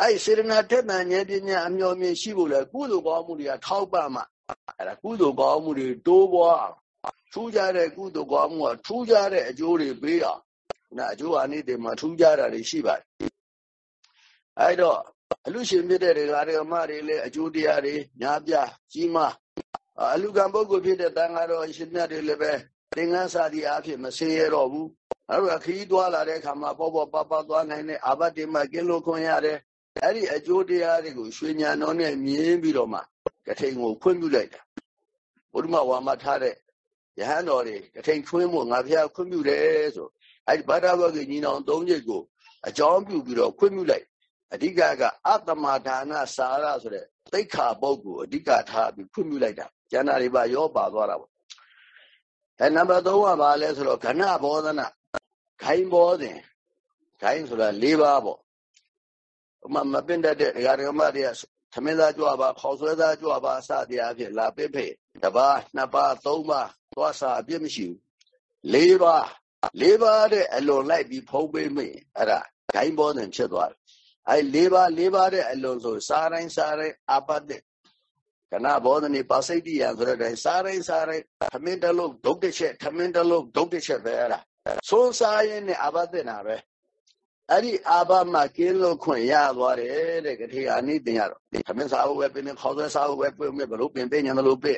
အဲ့ဒီစေရနာထက်တန်ဉာဏ်ပညာအမျှော်မြင်ရှိဖို့လဲကုသိုလ်ကောင်းမှုတွေကထောက်ပံ့မှအဲ့ဒါကုသိုလ်ကောင်းမှုတွေတိုးပွားထူးခြားတဲ့ကုသိုလ်ကောင်းမှုကထူးခြားတဲ့အကျိုးတွေပေးအောင်နာအကျိုးအနိဒေမှာထူးခြားတာတွေရှိပါတယ် အဲ့တော့အလူရှင်ဖြစ်တဲ့ဒကာဒကမတွေလည်းအကျိုးတရားတွေများပြကြီးမားအလူကံပုဂ္ဂိုလ်ဖြစ်တဲ့တန်ဃာတော်အရှင်မြတ်တွေလည်းပဲသင်္ကန်းစာဒီအဖြစ်မဆင်းရဲတော့ဘူးအဲ့တော့ခီးသွားလာတဲ့အခါမှာပေါ့ပေါ့ပပသွားနိုင်တဲ့အာဘတ်တွေမှာကင်းလို့ခွင့်ရတယ်အဲ့ဒီအကျိုးတရားတွေကိုရွှေညာတော်နဲ့မြင်ပြီးတော့မှကထိန်ကိုခွင့်ပြုလိုက်တာဘုရားမဝါမထားတဲ့ယဟန်တော်တွေကထိန်ခွင်းမှုငါဖျားခွင့်ပြုတယ်ဆိုအဲ့ဒီဘာသာဘဂညီနောင်သုံးချက်ကိုအကြောင်းပြုပြီးတော့ခွင့်ပြုလိုက် အဓိကကအတ္တမဒါနစာရဆိုတဲ့သိက္ခာပုဂ္ဂိုလ်အဓိကထားပြီးခွင့်ပြုလိုက်တာကျန်တာတွေပါရောပါသွားတာပေါ့အဲနံပါတ်3ကဘာလဲဆိုတော့ခဏဘောဓနာခိုင်းဘောစဉ်ခိုင်းဆိုတာ၄ပါးပေါ့ဥမာမပင်တတ်တဲ့ဒကာဒကမတွေကသမင်းသားကြွပါခေါဆွဲသားကြွပါစသည်အဖြစ်လာပစ်ဖေတပါးနှစ်ပါးသုံးပါးသွားစာအပြစ်မရှိဘူး၄ပါး၄ပါးတဲ့အလွန်လိုက်ပြီးဖုံးပေးမိအဲ့ဒါဂိုင်းဘောစဉ်ဖြစ်သွားတယ် အဲလေးပါးလေးပါးတဲ့အလုံးဆိုစားတိုင်းစားတိုင်းအပတ္တကနဘောဓနိပါစိတ်တိယဆိုတဲ့တိုင်းစားတိုင်းစားတိုင်းခမင်းတလုံးဒုတ်တစ်ချက်ခမင်းတလုံးဒုတ်တစ်ချက်ပဲအဲ့ဒါသုံးစားရင်နဲ့အပတ္တနာပဲအဲ့ဒီအာဘမှာကင်းလို့ခွင့်ရသွားတယ်တဲ့ကတိအနိတင်ရတော့ခမင်းစားဖို့ပဲပင်ခေါ်ဆွဲစားဖို့ပဲပြင်ဘလို့ပင်ပင်ညာလို့ပြ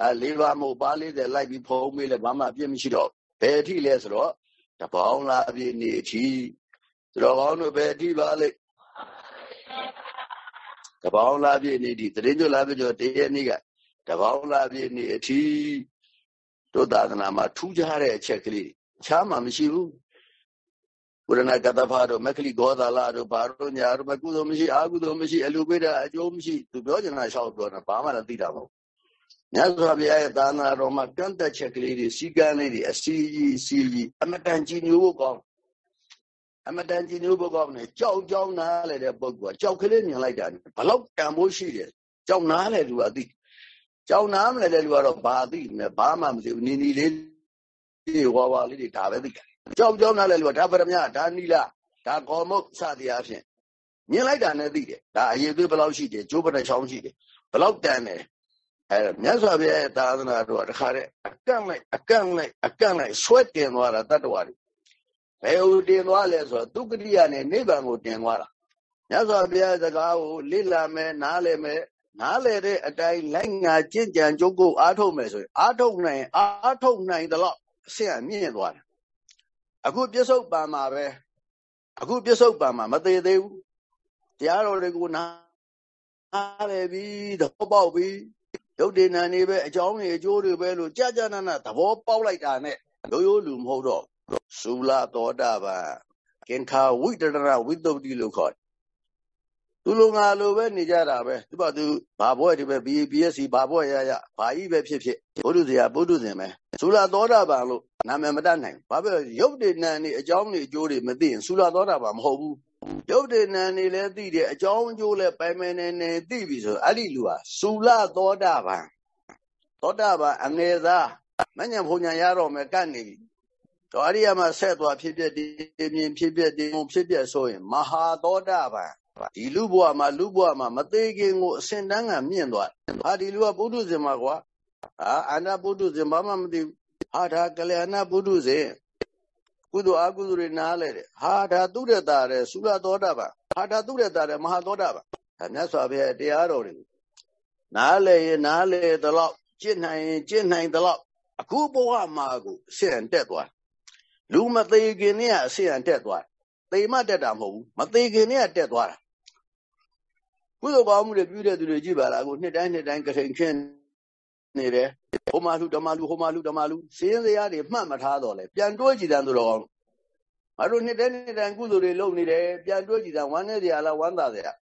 အဲလေးပါးမို့ပါလေးတဲ့လိုက်ပြီးဖုံးမေးလဲဘာမှအပြစ်မရှိတော့ဘယ်အထိလဲဆိုတော့တပေါင်းလာအပြည့်နေအထိသူတော်ကောင်းတို့ဘယ်အထိပါလိ မ့်တပေါင်းလာပြည့်နေဒီတရင်ကျွလာပြည့်ကျော်တရနေ့ကတပေါင်းလာပြည့်နေအထိတို့သာသနာမှာထူးခြားတဲ့အချက်ကလေးချားမှမရှိဘူးဘုရဏကတဖာတို့မက္ခလိဂောသာလတို့ဘာတို့ညာတို့မကုသိုလ်မရှိအာကုသိုလ်မရှိအလူပိဒအကျိုးမရှိသူပြောချင်တာရှောက်ပြောတာဘာမှလည်းသိတာမဟုတ်မြတ်စွာဘုရားရဲ့သာနာတော်မှာကန့်တက်ချက်ကလေးတွေစီကံလေးတွေအစီကြီးစီကြီးအမတန်ကြီးညိုဖို့ကောင်း အမတန်ကြီးညိုဖို့ကောင်းတယ်ကြောက်ကြောက်နားလေတဲ့ပုဂ္ဂိုလ်ကကြောက်ကလေးမြင်လိုက်တာဘလောက်တန်ဖိုးရှိတယ်ကြောက်နားလေလူကသိကြောက်နားမလဲတဲ့လူကတော့ဘာသိလဲဘာမှမသိဘူးနီနီလေးဒီဝါဝါလေးတွေဒါပဲသိတယ်ကြောက်ကြောက်နားလေလူကဒါပရမဒါနီလာဒါကောမုတ်စသည်အဖြစ်မြင်လိုက်တာနဲ့သိတယ်ဒါအရေးသွေးဘလောက်ရှိတယ်ကျိုးပတဲ့ချောင်းရှိတယ်ဘလောက်တန်တယ်အဲမြတ်စွာဘုရားရဲ့သာသနာတော်တခါတဲ့အကန့်လိုက်အကန့်လိုက်အကန့်လိုက်ဆွဲတင်သွားတာတတ္တဝါတွေ ဘယ်ဟိုတင်သွားလဲဆိုတော့သူကတိယနဲ့နိဗ္ဗာန်ကိုတင်သွားတာမြတ်စွာဘုရားစကားကိုလေ့လာမယ်နားလည်မယ်နားလည်တဲ့အတိုင်းလိုက်ငါကြင်ကြံကြုတ်ကိုအားထုတ်မယ်ဆိုရင်အားထုတ်နိုင်အားထုတ်နိုင်တယ်လို့အဆင့်အမြင့်သွားတယ်အခုပြစ္ဆုတ်ပံမှာပဲအခုပြစ္ဆုတ်ပံမှာမသေးသေးဘူးတရားတော်တွေကိုနားလည်ပြီးသဘောပေါက်ပြီးဒုတ်ဒေနံနေပဲအကြောင်းတွေအကျိုးတွေပဲလို့ကြာကြာနာနာသဘောပေါက်လိုက်တာနဲ့ရိုးရိုးလူမဟုတ်တော့ စူလာသောတာပန်ကင်ခာဝိတရဏဝိတုဒ္ဓိလို့ခေါ်တယ်သူလိုငါလိုပဲနေကြတာပဲသူကသူဘာဘွဲ့ဒီပဲ BPSC ဘာဘွဲ့ရရဘာကြီးပဲဖြစ်ဖြစ်ဘုဒ္ဓဇေယဘုဒ္ဓဇင်ပဲစူလာသောတာပန်လို့နာမည်မတတ်နိုင်ဘာဖြစ်လို့ရုပ်ဒေနံနေအကြောင်းတွေအကျိုးတွေမသိရင်စူလာသောတာပန်မဟုတ်ဘူးရုပ်ဒေနံနေလည်းသိတယ်အကြောင်းအကျိုးလည်းပိုင်ပိုင်နေနေသိပြီဆိုအဲ့ဒီလူဟာစူလာသောတာပန်သောတာပန်အငယ်သားမညံဖုန်ညာရတော့မယ်ကတ်နေပြီ တော့အရိယာမှာဆက်သွားဖြစ်ဖြစ်ဒီမြင်ဖြစ်ဖြစ်ဒီဖြစ်ဖြစ်ဆိုရင်မဟာသောတာပန်ဒီလူဘဝမှာလူဘဝမှာမသေးခင်ကိုအစင်တန်းကမြင့်သွားဟာဒီလူကပုထုဇဉ်မှာကွာဟာအန္တပုထုဇဉ်ဘာမှမသိဘူးဟာဒါကလျာဏပုထုဇဉ်ကုသိုလ်အကုသိုလ်တွေနားလဲတယ်ဟာဒါသူရတာတဲ့သုရသောတာပန်ဟာဒါသူရတာတဲ့မဟာသောတာပန်ဒါမြတ်စွာဘုရားတရားတော်တွေနားလဲရင်နားလဲတော့ကျင့်နိုင်ရင်ကျင့်နိုင်တော့အခုဘဝမှာကိုအဆင့်တက်သွား လူမသေးခင်နဲ့အဆင့်တက်သွားသေမတက်တာမဟုတ်ဘူးမသေးခင်နဲ့တက်သွားတာကုသိုလ်ကောင်းမှုတွေပြုတဲ့သူတွေကြည့်ပါလားအခုနှစ်တိုင်းနှစ်တိုင်းကထိန်ခင်းနေတယ်ဟိုမှာလူဓမ္မလူဟိုမှာလူဓမ္မလူစင်းစရာတွေမှတ်မထားတော့လေပြန်တွဲကြည့်တယ်သူတော်ကောင်းငါတို့နှစ်တိုင်းနှစ်တိုင်းကုသိုလ်တွေလုပ်နေတယ်ပြန်တွဲကြည့်တယ်ဝမ်းနေစရာလားဝမ်းသာစရာ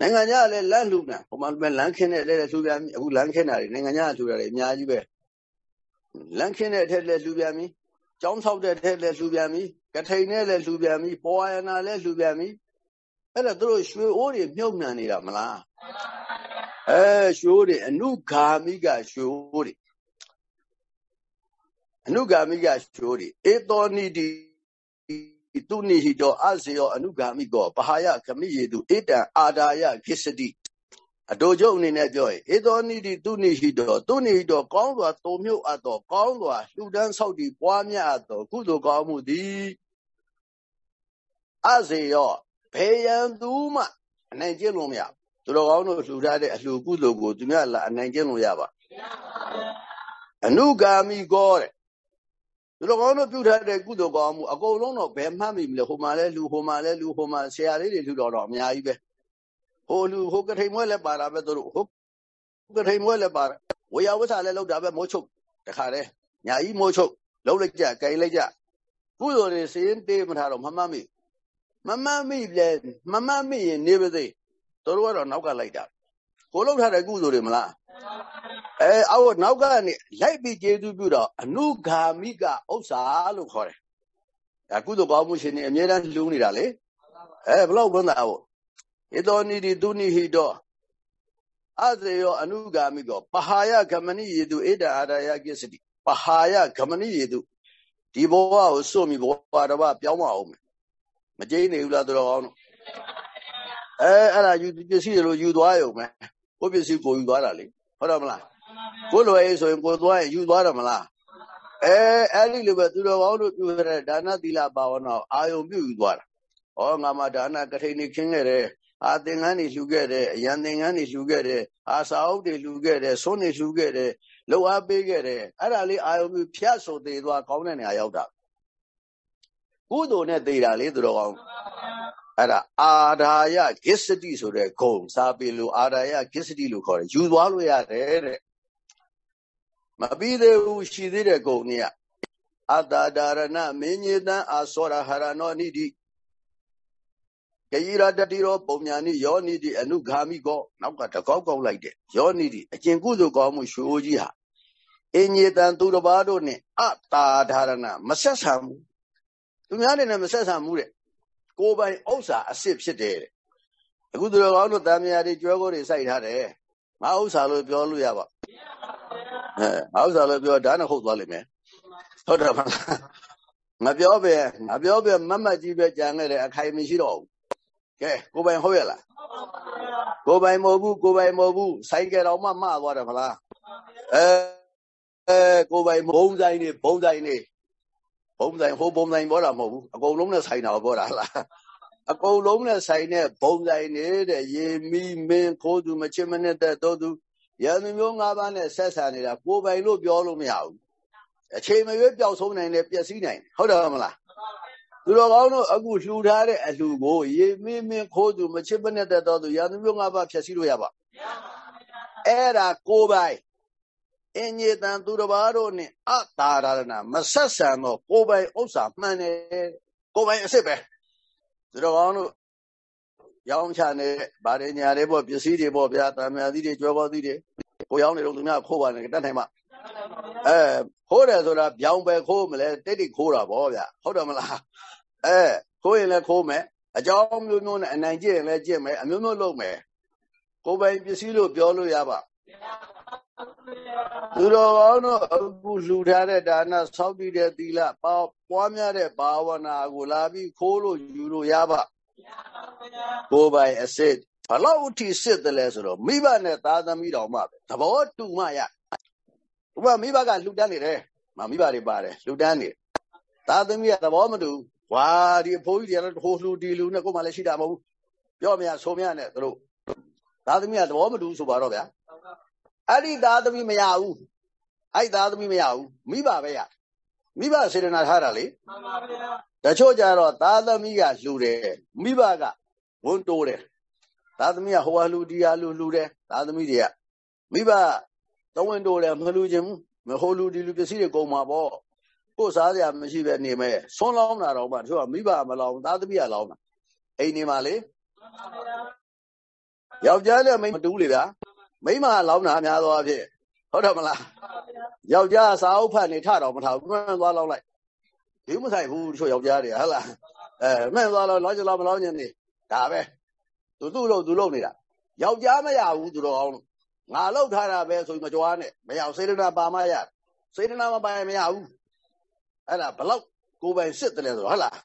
နိုင်ငံခြားလည်းလမ်းလှူတာဟိုမှာလမ်းခင်းတဲ့လည်းလှူပြန်ပြီအခုလမ်းခင်းတာတွေနိုင်ငံခြားလှူတာတွေအများကြီးပဲ လမ်းခင်းတဲ့အထက်လည်းလှူပြန်ပြီကျောင်းဆောက်တဲ့အထက်လည်းလှူပြန်ပြီကထိန်နဲ့လည်းလှူပြန်ပြီပေါ်ဝါယနာလည်းလှူပြန်ပြီအဲ့ဒါတို့ရွှေအိုးတွေမြုပ်နှံနေတာမလားအဲရွှေအိုးတွေအနုဂါမိကရွှေအိုးတွေအနုဂါမိကရွှေအိုးတွေဧသောနိတိသူနိဟိတောအဇေယောအနုဂါမိကောပဟာယခမိယေတုဧတံအာဒါယခိစတိ အတူချုပ်အနေနဲ့ပြောရင်ဧသောနိတိသူနိဟိတောသူနိဟိတောကောင်းစွာတုံမြုပ်အပ်သောကောင်းစွာလှူဒန်းဆောက်တည်ပွားများအပ်သောကုသိုလ်ကောင်းမှုသည်အဇေယောဘယ်ရန်သူမှအနိုင်ကျင့်လို့မရသူတော်ကောင်းတို့လှူထားတဲ့အလှူကုသိုလ်ကိုသူများလာအနိုင်ကျင့်လို့ရပါအနုဂါမိကောတဲ့သူတော်ကောင်းတို့ပြုထားတဲ့ကုသိုလ်ကောင်းမှုအကုန်လုံးတော့ဘယ်မှတ်မိမလဲဟိုမှာလဲလူဟိုမှာလဲလူဟိုမှာဆရာလေးတွေလှူတော်တော့အများကြီးပဲ ဟိုလူဟိုကထိန်မွဲလဲပါတာပဲသူတို့ဟိုကထိန်မွဲလဲပါဝေယဝဆလည်းလောက်တာပဲမိုးချုပ်တခါတည်းညာကြီးမိုးချုပ်လုံးလိုက်ကြကြိုင်လိုက်ကြကုသိုလ်တွေစရင်တေးမထားတော့မမှတ်မိမမှတ်မိလဲမမှတ်မိရင်နေပါသေးတို့ကတော့နောက်ကလိုက်တာကိုလောက်ထားတဲ့ကုသိုလ်တွေမလားအဲအောက်နောက်ကနေလိုက်ပြီးကျေးဇူးပြုတော့အနုဂါမိကဥစ္စာလို့ခေါ်တယ်ဒါကုသိုလ်ကောင်းမှုရှင်နေအမြဲတမ်းလူးနေတာလေအဲဘလောက်ဝန်တာဟုတ် ဧသောနိတိသူနိဟိတောအသေယောအနုဂါမိကောပဟာယဂမနိယေတုဧတအာရယကိစ္စတိပဟာယဂမနိယေတုဒီဘဝကိုစွန့်ပြီးဘဝတစ်ပါးပြောင်းမအောင်မယ်မကျိနေဘူးလားသူတော်ကောင်းတို့အဲအဲ့ဒါယူပစ္စည်းတွေလို့ယူသွားရုံပဲကိုပစ္စည်းကိုယူသွားတာလေဟုတ်တယ်မလားကိုလွယ်ရေးဆိုရင်ကိုသွားရင်ယူသွားတယ်မလားအဲအဲ့ဒီလိုပဲသူတော်ကောင်းတို့ပြုတဲ့ဒါနသီလဘာဝနာအာယုံပြုယူသွားတာဩငါမှဒါနကထိန်နေခင်းခဲ့တယ် အာသင်္ကန်းတွေလှူခဲ့တယ်အယံသင်္ကန်းတွေလှူခဲ့တယ်အာစာအုပ်တွေလှူခဲ့တယ်ဆွန်းတွေလှူခဲ့တယ်လှုပ်အားပေးခဲ့တယ်အဲ့ဒါလေးအာယုံပြုဖြတ်ဆိုသေးသွားကောင်းတဲ့နေရာရောက်တာကုသိုလ်နဲ့သေးတာလေသူတော်ကောင်းအဲ့ဒါအာဒါယဂစ္စတိဆိုတဲ့ဂုံစာပေလို့အာဒါယဂစ္စတိလို့ခေါ်တယ်ယူသွားလို့ရတယ်တဲ့မပြီးသေးဘူးရှိသေးတဲ့ဂုံကြီးကအတ္တဒါရဏမင်းကြီးတန်အာသောရဟရနောနိတိ ကယိရတတိရောပုံညာနိယောနိတိအနုဂါမိကောနောက်ကတကောက်ကောက်လိုက်တဲ့ယောနိတိအကျင့်ကုသိုလ်ကောင်းမှုရှိုးကြီးဟာအင်ညေတန်သူတစ်ပါးတို့နဲ့အတာဒါရဏမဆက်ဆံဘူးသူများတွေနဲ့မဆက်ဆံဘူးတဲ့ကိုယ်ပိုင်ဥစ္စာအစ်စ်ဖြစ်တယ်တဲ့အခုသူတော်ကောင်းတို့တာမယာတွေကြွယ်ကိုတွေစိုက်ထားတယ်ငါဥစ္စာလို့ပြောလို့ရပါအဲငါဥစ္စာလို့ပြောဒါနဲ့ဟုတ်သွားလိမ့်မယ်ဟုတ်တယ်မလားမပြောပဲမပြောပဲမမတ်ကြီးပဲကြံခဲ့တယ်အခိုင်မရှိတော့ဘူး ကဲကိုပိုင်ဟုတ်ရလားကိုပိုင်မဟုတ်ဘူးကိုပိုင်မဟုတ်ဘူးဆိုင်ကယ်တော်မှမှားသွားတယ်မလားအဲအဲကိုပိုင်ဘုံဆိုင်နေဘုံဆိုင်နေဘုံဆိုင်ဟိုဘုံဆိုင်ပေါ်တာမဟုတ်ဘူးအကုန်လုံးနဲ့ဆိုင်တာပေါ်တာလားအကုန်လုံးနဲ့ဆိုင်တဲ့ဘုံဆိုင်နေတဲ့ရေမီမင်းခိုးသူမချစ်မနဲ့တဲ့တော့သူရန်သူမျိုး၅ပါးနဲ့ဆက်ဆံနေတာကိုပိုင်လို့ပြောလို့မရဘူးအချိန်မရွေးပျောက်ဆုံးနိုင်တယ်ပျက်စီးနိုင်ဟုတ်တယ်မလား သူတော်ကောင်းတို့အခုလှူထားတဲ့အလှူကိုရေမင်းမင်းခိုးသူမချစ်မနဲ့တဲ့တော့သူရန်သူမျိုး၅ပါးဖြည့်ဆည်းလို့ရပါအဲ့ဒါကိုပိုင်အင်ညေတန်သူတစ်ပါးတို့နဲ့အတာရဏမဆက်ဆံတော့ကိုပိုင်ဥစ္စာမှန်တယ်ကိုပိုင်အစ်စ်ပဲသူတော်ကောင်းတို့ရောင်းချနေဗာရညာတွေပေါ့ပစ္စည်းတွေပေါ့ဗျာတာမယာသီးတွေကြွယ်ပေါ်သီးတွေကိုရောင်းနေတော့သူများခိုးပါနေတတ်နိုင်မှာ အဲခိုးတယ်ဆိုတာပြောင်းပဲခိုးမလဲတိတ်တိတ်ခိုးတာပေါ့ဗျာဟုတ်တယ်မလားအဲခိုးရင်လည်းခိုးမယ်အကြောင်းမျိုးမျိုးနဲ့အနိုင်ကျင့်ရင်လည်းကျင့်မယ်အမျိုးမျိုးလုပ်မယ်ကိုယ်ပိုင်ပစ္စည်းလို့ပြောလို့ရပါသူတော်ကောင်းတို့အခုလှူထားတဲ့ဒါနဆောက်တည်တဲ့သီလပွားများတဲ့ဘာဝနာကိုလာပြီးခိုးလို့ယူလို့ရပါကိုယ်ပိုင်အစစ်ဘလောက်အထိစစ်တယ်လဲဆိုတော့မိဘနဲ့သားသမီးတော်မှပဲသဘောတူမှရ ဥပမိဘကလှူဒန်းနေတယ်မမိဘတွေပါတယ်လှူဒန်းနေသားသမီးကသဘောမတူဝါဒီအဖိုးကြီးတွေကတော့ဟိုလှူဒီလှူနဲ့ကိုယ်မှလည်းရှိတာမဟုတ်ဘူးပြောမရဆိုမရနဲ့တို့သားသမီးကသဘောမတူဆိုပါတော့ဗျာအဲ့ဒီသားသမီးမရဘူးအဲ့သားသမီးမရဘူးမိဘပဲရမိဘစေတနာထားတာလေမှန်ပါဗျာတချို့ကြတော့သားသမီးကလှူတယ်မိဘကဝန်တိုးတယ်သားသမီးကဟိုဟာလှူဒီဟာလှူလှူတယ်သားသမီးတွေကမိဘ သဝင်တိုးတယ်မလှူခြင်းမဟိုလှူဒီလှူပစ္စည်းတွေကုန်မှာပေါ့ကိုယ်စားစရာမရှိပဲနေမယ်ဆွန်းလောင်းတာတော့မှတချို့ကမိဘမလောင်းသားသမီးကလောင်းတာအိမ်နေမှာလေယောက်ျားနဲ့မိန်းမတူးလေဗျာမိမလောင်းတာများသောအဖြစ်ဟုတ်တယ်မလားယောက်ျားစာအုပ်ဖတ်နေထတော့မထဘူးမှန်သွားလောင်းလိုက်ဒီမဆိုင်ဘူးတို့ယောက်ျားတွေဟုတ်လားအဲမှန်သွားလောင်းလောင်းကြလောင်းမလောင်းခြင်းနေဒါပဲသူသူ့လို့သူ့လို့နေတာယောက်ျားမရဘူးသူတော်အောင် ငါလောက်ထားတာပဲဆိုပြီးမကြွားနဲ့မရစေတနာပါမရစေတနာမပိုင်မရဘူးအဲ့ဒါဘလောက်ကိုယ်ပိုင်စစ်တယ်လဲဆိုဟုတ်လား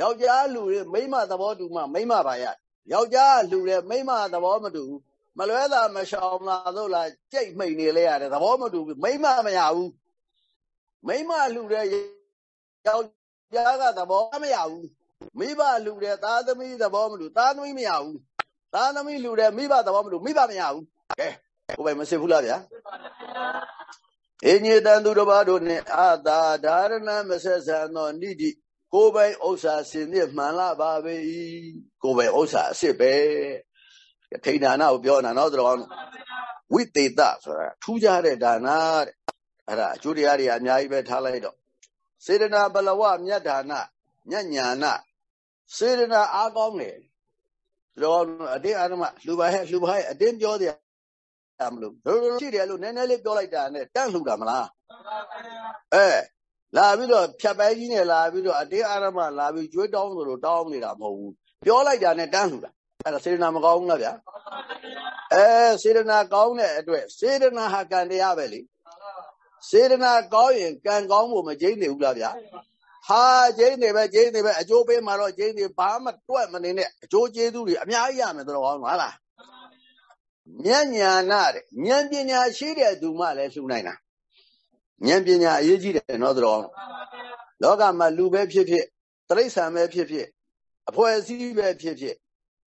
ယောက်ျားလူတွေမိမသဘောတူမှမိမပါရယောက်ျားလူတွေမိမသဘောမတူဘူးမလွဲတာမရှောင်လားသို့လားကြိတ်မိန်နေလဲရတယ်သဘောမတူဘူးမိမမရဘူးမိမလူတဲ့ယောက်ျားကသဘောမရဘူးမိဘလူတဲ့သားသမီးသဘောမတူသားသမီးမရဘူးသားသမီးလူတဲ့မိဘသဘောမတူမိဘမရဘူး ကဲကိုယ်ပဲမစစ်ဘူးလားဗျာအင်းညတန်သူတစ်ပါးတို့နှင့်အာသာဓာရဏမဆက်ဆံသောနိတိကိုယ်ပိုင်ဥစ္စာစင်မြင့်မှန်လာပါပဲကိုယ်ပိုင်ဥစ္စာအစ်စ်ပဲထိဏနာကိုပြောတာနော်သူတော်ဝိသေတဆိုတာထူးခြားတဲ့ဒါနာတဲ့အဲ့ဒါအကျိုးတရားတွေအများကြီးပဲထားလိုက်တော့စေတနာဘလဝမြတ်ဒါနညညာနာစေတနာအားကောင်းတယ်တော့အတင်းအာရမလှူပါဟဲ့လှူပါဟဲ့အတင်းပြောတယ် မလို့တို့တို့ရှိတယ်လို့နည်းနည်းလေးပြောလိုက်တာနဲ့တန့်လှူတာမလားအဲလာပြီးတော့ဖြတ်ပိုင်းကြီးနဲ့လာပြီးတော့အတင်းအာရမလာပြီးကျွေးတောင်းသလိုတောင်းနေတာမဟုတ်ဘူးပြောလိုက်တာနဲ့တန့်လှူတာအဲ့ဒါစေတနာမကောင်းဘူးလားဗျာအဲစေတနာကောင်းတဲ့အတွက်စေတနာဟာကံတရားပဲလေစေတနာကောင်းရင်ကံကောင်းဖို့မကျိန်းနေဘူးလားဗျာဟာကျင်းနေပဲကျင်းနေပဲအကျိုးပေးမှာတော့ကျင်းနေဘာမှတွက်မနေနဲ့အကျိုးကျေးဇူးတွေအများကြီးရမယ်တော်ကောင်းဟုတ်လား ဉာဏ်ညာနာတဲ့ဉာဏ်ပညာရှိတဲ့သူမှလည်းလှူနိုင်တာဉာဏ်ပညာအရေးကြီးတယ်နော်တော်ကောင်းလောကမှာလူပဲဖြစ်ဖြစ်တိရစ္ဆာန်ပဲဖြစ်ဖြစ်အဖွဲ့အစည်းပဲဖြစ်ဖြစ်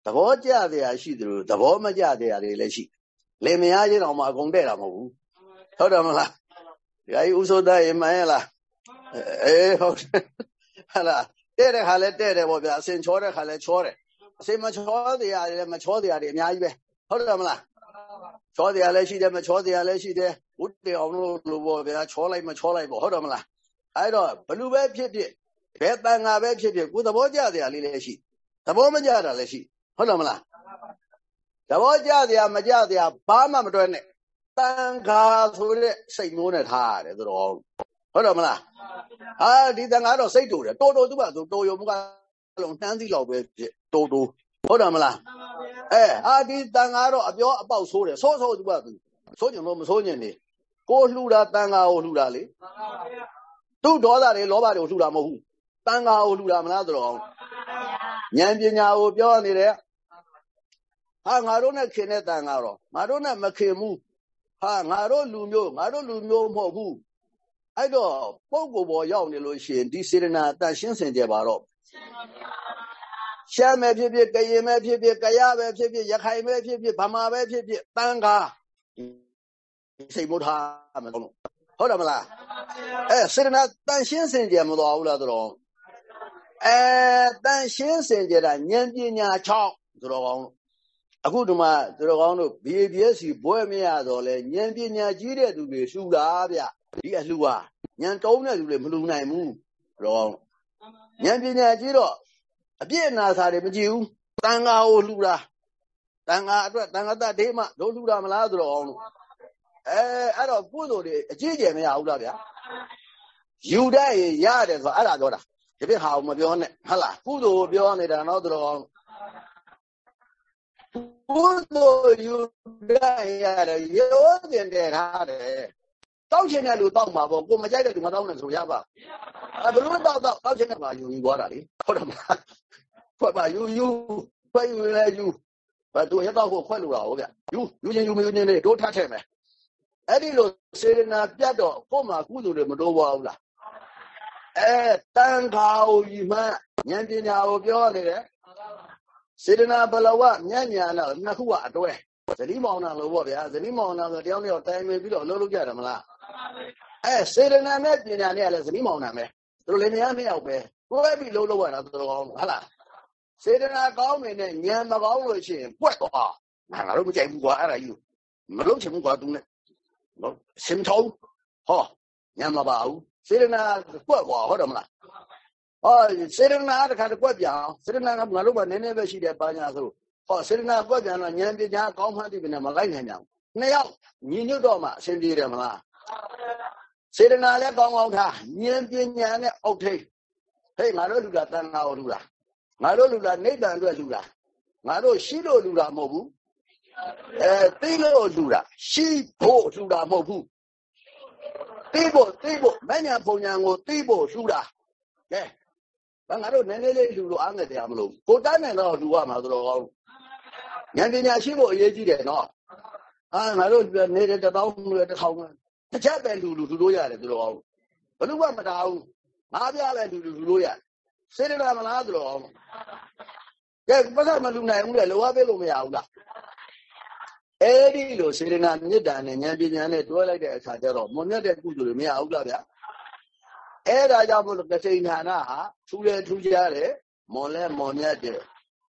သဘောကျတရားရှိတယ်လို့သဘောမကျတရားတွေလည်းရှိလင်မယားချင်းတော်မှအကုန်တဲ့တာမဟုတ်ဘူးဟုတ်တယ်မလားဒီအကြီးဥဆိုတဲ့မှန်ရလားအေးဟုတ်ဟာလားတဲ့တဲ့ခါလဲတဲ့တယ်ပေါ့ဗျာအစင်ချောတဲ့ခါလဲချောတယ်အစင်မချောတရားတွေလည်းမချောတရားတွေအများကြီးပဲဟုတ်တယ်မလား ချောတရားလည်းရှိတယ်မချောတရားလည်းရှိတယ်ဥတေအောင်လို့လို့ပေါ့ဗျာချောလိုက်မချောလိုက်ပေါ့ဟုတ်တယ်မလားအဲ့တော့ဘလူပဲဖြစ်ဖြစ်ဘယ်တန်ငါပဲဖြစ်ဖြစ်ကိုသဘောကျတရားလေးလည်းရှိသဘောမကျတာလည်းရှိဟုတ်တယ်မလားသဘောကျတရားမကျတရားဘာမှမတွဲနဲ့တန်ခါဆိုတဲ့စိတ်မျိုးနဲ့ထားရတယ်သူတော်ဟုတ်တယ်မလားဟာဒီတန်ခါတော့စိတ်တူတယ်တိုးတိုးသူ့ဘာသူတိုးရုံကလုံးနှမ်းသီးလောက်ပဲဖြစ်တိုးတိုး ဟုတ်တယ်မလားအဲဟာဒီတန်ခါတော့အပြောအပေါက်ဆိုးတယ်ဆိုးဆိုးသူ့ဘာသူဆိုးညင်လို့မဆိုးညင်နေကိုလှူတာတန်ခါကိုလှူတာလေသူ့ဒေါသတွေလောဘတွေကိုလှူတာမဟုတ်ဘူးတန်ခါကိုလှူတာမလားသူတော်ဉာဏ်ပညာကိုပြောနေတယ်ဟာငါတို့နဲ့ခင်တဲ့တန်ခါတော့ငါတို့နဲ့မခင်ဘူးဟာငါတို့လူမျိုးငါတို့လူမျိုးမဟုတ်ဘူးအဲ့တော့ပုံကိုယ်ပေါ်ရောက်နေလို့ရှိရင်ဒီစေရနာတန်ရှင်းစင်ကြပါတော့ ရှမ်းပဲဖြစ်ဖြစ်ကရင်ပဲဖြစ်ဖြစ်ကရပဲဖြစ်ဖြစ်ရခိုင်ပဲဖြစ်ဖြစ်ဗမာပဲဖြစ်ဖြစ်တန်ခါစိတ်မိုးထားမယ်လို့ဟုတ်တယ်မလားအဲစေရနာတန်ရှင်းစင်ကြမတော်ဘူးလားတော်အဲတန်ရှင်းစင်ကြတာဉာဏ်ပညာ6တော်ကောင်းအခုဒီမှာသူတော်ကောင်းတို့ BABSC ဘွဲမရတော့လဲဉာဏ်ပညာကြီးတဲ့သူတွေလှူတာဗျဒီအလှူဟာဉာဏ်တုံးတဲ့သူတွေမလှူနိုင်ဘူးတော့ဉာဏ်ပညာကြီးတော့ အပြည့်အနာစာတွေမကြည့်ဘူးတန်ဃာကိုလှူတာတန်ဃာအတွက်တန်ဃာတဒေမတို့လှူတာမလားသူတော်ကောင်းတို့အဲအဲ့တော့ကုသိုလ်တွေအကြီးကျယ်မရဘူးလားဗျာယူတတ်ရင်ရတယ်ဆိုအဲ့ဒါပြောတာဒီပြဟာကိုမပြောနဲ့ဟုတ်လားကုသိုလ်ပြောနေတာတော့သူတော်ကောင်းကုသိုလ်ယူတဲ့ရတယ်ရိုးစင်တယ်ထားတယ်တောက်ချင်တဲ့လူတောက်မှာပေါ့ကိုမကြိုက်တဲ့လူမတောက်နဲ့ဆိုရပါအဲဘလို့တောက်တောက်တောက်ချင်တဲ့မှာယူယူသွားတာလေဟုတ်တယ်မလား ခွက်ပါယူယူခွက်ယူလဲယူဘာသူရတော့ကိုခွက်လို့တာဟုတ်ဗျယူယူချင်းယူမယူချင်းလေးတို့ထထည့်မယ်အဲ့ဒီလိုစေရနာပြတ်တော့ကို့မှာကုသိုလ်တွေမတိုးပါဘူးလားအဲတန်ခါကိုယူမှဉာဏ်ပညာကိုပြောနေတယ်စေတနာဘလဝညံ့ညာနာနှစ်ခုကအတွဲဇတိမောင်နာလို့ပေါ့ဗျာဇတိမောင်နာဆိုတယောက်နဲ့တိုင်ပင်ပြီးတော့အလုပ်လုပ်ကြတယ်မလားအဲစေတနာနဲ့ပညာနဲ့လည်းဇတိမောင်နာပဲသူတို့လည်းများနှစ်ယောက်ပဲကိုယ်ပဲပြီးလုံးလုံးရတာသူတို့ကောင်းဟုတ်လား စေတနာကောင်းနေနဲ့ဉာဏ်မကောင်းလို့ရှိရင်ပွက်သွားငါငါတို့မကြိုက်ဘူးကွာအဲ့ဒါယူမလုပ်ချင်ဘူးကွာသူနဲ့နော်စင်ထုံးဟောဉာဏ်မပါဘူးစေတနာပွက်သွားဟုတ်တယ်မလားဟောစေရနာတခါတကွက်ပြောင်းစေရနာကငါတို့ကနည်းနည်းပဲရှိတယ်ပါညာဆိုဟောစေရနာကွက်ပြောင်းတော့ဉာဏ်ပညာကောင်းမှန်းသိပြီနဲ့မလိုက်နိုင်ကြဘူးနှစ်ယောက်ညီညွတ်တော့မှအဆင်ပြေတယ်မလားစေရနာလည်းကောင်းကောင်းထားဉာဏ်ပညာနဲ့အောက်ထိပ်ဟေးငါတို့လူတာတန်ငါတို့လူတာ ငါတို့လူတာနိဗ္ဗာန်အတွက်လူတာငါတို့ရှိလို့လူတာမဟုတ်ဘူးအဲသိလို့လူတာရှိဖို့လူတာမဟုတ်ဘူးသိဖို့သိဖို့မညာပုံညာကိုသိဖို့လူတာကဲဒါငါတို့နည်းနည်းလေးလူလို့အားငယ်တရားမလို့ကိုတန်းနေတော့လူရမှာဆိုတော့ဉာဏ်ပညာရှိဖို့အရေးကြီးတယ်နော်အာငါတို့နေတဲ့တပေါင်းတွေတစ်ထောင်တစ်ချက်ပဲလူလူလူလို့ရတယ်သူတော်ဘလို့ကမတားဘူးငါပြလဲလူလူလူလို့ရ စေရနာမလားသူတော်ကဲပတ်သက်မလူနိုင်ဘူးလေလောရပေးလို့မရဘူးလားအဲ့ဒီလိုစေရနာမေတ္တာနဲ့ဉာဏ်ပညာနဲ့တွဲလိုက်တဲ့အခါကျတော့မွန်မြတ်တဲ့ကုသိုလ်တွေမရဘူးလားဗျာအဲ့ဒါကြောင့်မို့လို့ကထိန်ဌာနဟာထူးတယ်ထူးကြတယ်မွန်လဲမွန်မြတ်တယ်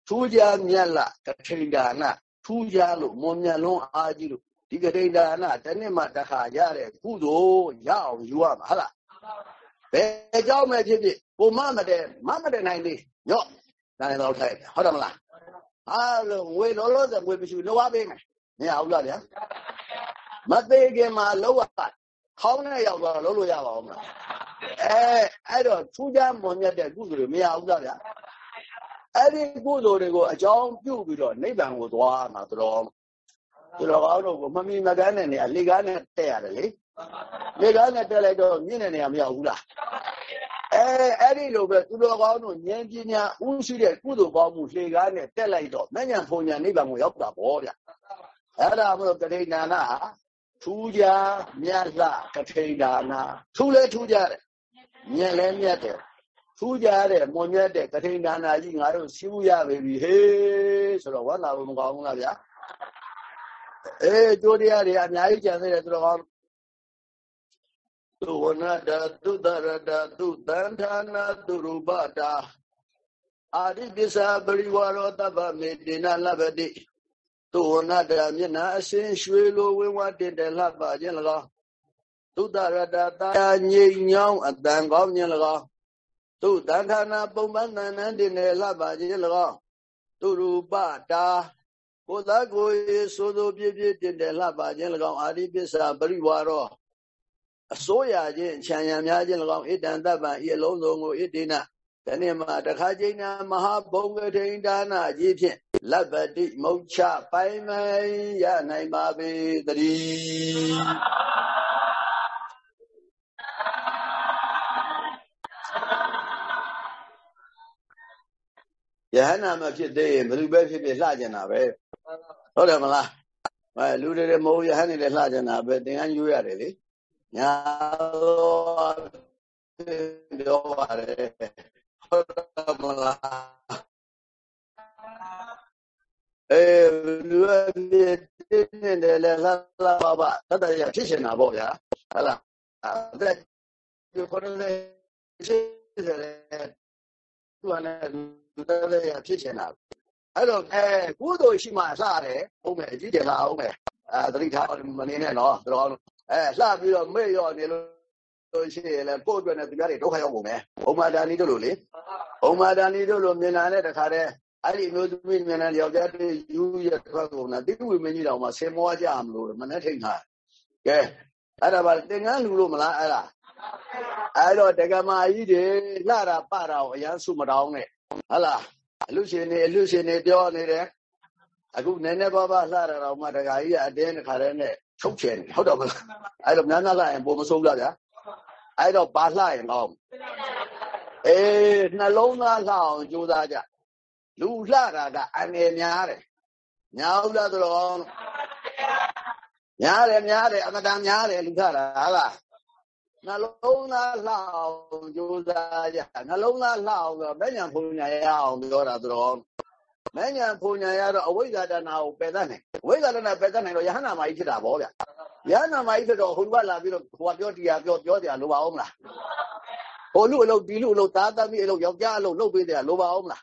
ထူးကြမြတ်လားကထိန်ဌာနထူးကြလို့မွန်မြတ်လုံးအားကြီးလို့ဒီကထိန်ဌာနတစ်နှစ်မှတစ်ခါရတဲ့ကုသိုလ်ရအောင်ယူရမှာဟုတ်လား ဘယ်ကြောင့်မဲ့ဖြစ်ဖြစ်ကိုမမတဲ့မမတဲ့နိုင်လေးညော့နိုင်တော့ထိုက်ဟုတ်တယ်မလားဟာလို့ငွေလောလောဆယ်ငွေမရှိလောရပေးမယ်မရဘူးလားဗျာမသေးခင်မှာလောရခေါင်းနဲ့ရောက်သွားတော့လုံးလို့ရပါဦးမလားအဲအဲ့တော့ထူးခြားမွန်မြတ်တဲ့ကုသိုလ်တွေမရဘူးလားဗျာအဲ့ဒီကုသိုလ်တွေကိုအကြောင်းပြုပြီးတော့နိဗ္ဗာန်ကိုသွားမှာတော်သူတော်ကောင်းတို့ကိုမမီမကန်းတဲ့နေရာလေကားနဲ့တက်ရတယ်လေ လေကားနဲ့တက်လိုက်တော့မြင့်တဲ့နေရာမရောက်ဘူးလားအဲအဲ့ဒီလိုပဲသူတော်ကောင်းတို့ဉာဏ်ပညာဥရှိတဲ့ကုသိုလ်ကောင်းမှုလေကားနဲ့တက်လိုက်တော့မဉ္ဇဉ်ဖုန်ညာနိဗ္ဗာန်ကိုရောက်တာပေါ့ဗျအဲ့ဒါမလို့တတိဏနာထူးကြမြတ်လှကထိန်ဒါနာထူးလဲထူးကြတယ်မြတ်လဲမြတ်တယ်ထူးကြတဲ့မွန်မြတ်တဲ့ကထိန်ဒါနာကြီးငါတို့စီးမှုရပြီဟေးဆိုတော့ဝါလာဘုံမကောင်းဘူးလားဗျာအေးကျိုးတရားတွေအများကြီးကြံသေးတယ်သူတော်ကောင်း သုဝနတသုတရတသုတန်ဌာနာသူရူပတာအာရိပစ္စာပရိဝါရောတပ္ပမေတေနလဗတိသုဝနတမျက်နာအစင်ရွှေလိုဝင်းဝတင်တယ်လှပခြင်း၎င်းသုတရတတာငြိမ်ညောင်းအတန်ကောင်းခြင်း၎င်းသူတန်ဌာနာပုံပန်းတန်တန်တင်တယ်လှပခြင်း၎င်းသူရူပတာကိုယ်သာကိုယ်ဆိုဆိုပြည့်ပြည့်တင်တယ်လှပခြင်း၎င်းအာရိပစ္စာပရိဝါရော အစိုးရခြင်းခြံရံများခြင်း၎င်းဣတံတပ္ပံဤအလုံးစုံကိုဣတိနတနေ့မှာတခါကျိနာမဟာဘုံကထိန်ဒါနကြီးဖြင့်လဗ္ဗတိမုတ်ချပိုင်မရနိုင်ပါပေတည်းယဟနာမဖြစ်သေးရင်ဘယ်သူပဲဖြစ်ဖြစ်လှကြတာပဲဟုတ်တယ်မလားအဲလူတွေမဟုတ်ယဟန်နေလည်းလှကြတာပဲသင်္ကန်းယူရတယ်လေ ညာပြောပါတယ်ဟုတ်တယ်မလားအဲလူအဖြစ်တင်းနေတယ်လေလှလှပါပါတတရဖြစ်ရှင်တာပေါ့ဗျာဟုတ်လားအဲ့ဒါခေါ်တယ်ရှိတယ်သူကလည်းသူတည်းရဖြစ်ချင်တာအဲ့တော့အဲကုသိုလ်ရှိမှလှတယ်ဟုတ်မယ်အကြည့်တယ်လားဟုတ်မယ်အဲသတိထားမနေနဲ့နော်တော်အဲလှပြီးတော့မေ့ရော့နေလို့လို့ရှိရင်လည်းကိုယ့်အတွက်နဲ့သူများတွေဒုက္ခရောက်ပုံပဲဘုံမာဒာနီတို့လိုလေဘုံမာဒာနီတို့လိုမြင်လာတဲ့တခါတည်းအဲ့ဒီမျိုးသမီးမြင်တဲ့ယောက်ျားတွေယူရထွက်ကုန်တာတိဝိမင်းကြီးတော်မှာဆင်မောကြမလို့မနဲ့ထိန်တာကဲအဲ့ဒါပါသင်္ကန်းလူလို့မလားအဲ့ဒါအဲ့တော့တက္ကမကြီးတွေလှတာပတာကိုအရန်စုမတောင်းနဲ့ဟုတ်လားအလူရှင်နေအလူရှင်နေပြောနေတယ်အခုနည်းနည်းပါးပါးလှရတော့မှတခါကြီးအတင်းတစ်ခါတည်းနဲ့ ချုပ်ချယ်နေဟုတ်တော့မလားအဲ့တော့များများလှရင်ပုံမဆုံးလားဗျာအဲ့တော့ပါလှရင်ကောင်းအေးနှလုံးသားလှအောင်ကြိုးစားကြလူလှတာကအငယ်များတယ်ညာဟုတ်လားတော်များတယ်များတယ်အမတန်များတယ်လူလှတာဟုတ်လားနှလုံးသားလှအောင်ကြိုးစားကြနှလုံးသားလှအောင်ဆိုမဉ္ဇဉ်ဖုန်ညာရအောင်ပြောတာသူတော် မဉ္ဇဉ်ဖုန်ညာရတော့အဝိဇ္ဇာတဏကိုပယ်တတ်နိုင်အဝိဇ္ဇာတဏပယ်တတ်နိုင်တော့ယဟနာမကြီးဖြစ်တာဗောဗျယဟနာမကြီးဖြစ်တော့ဟိုကလာပြီးတော့ဟိုကပြောတရားပြောပြောတရားလိုပါအောင်မလားဟိုလူအလုပ်ဒီလူအလုပ်သားသမီးအလုပ်ယောက်ျားအလုပ်လုပ်ပေးတရားလိုပါအောင်မလား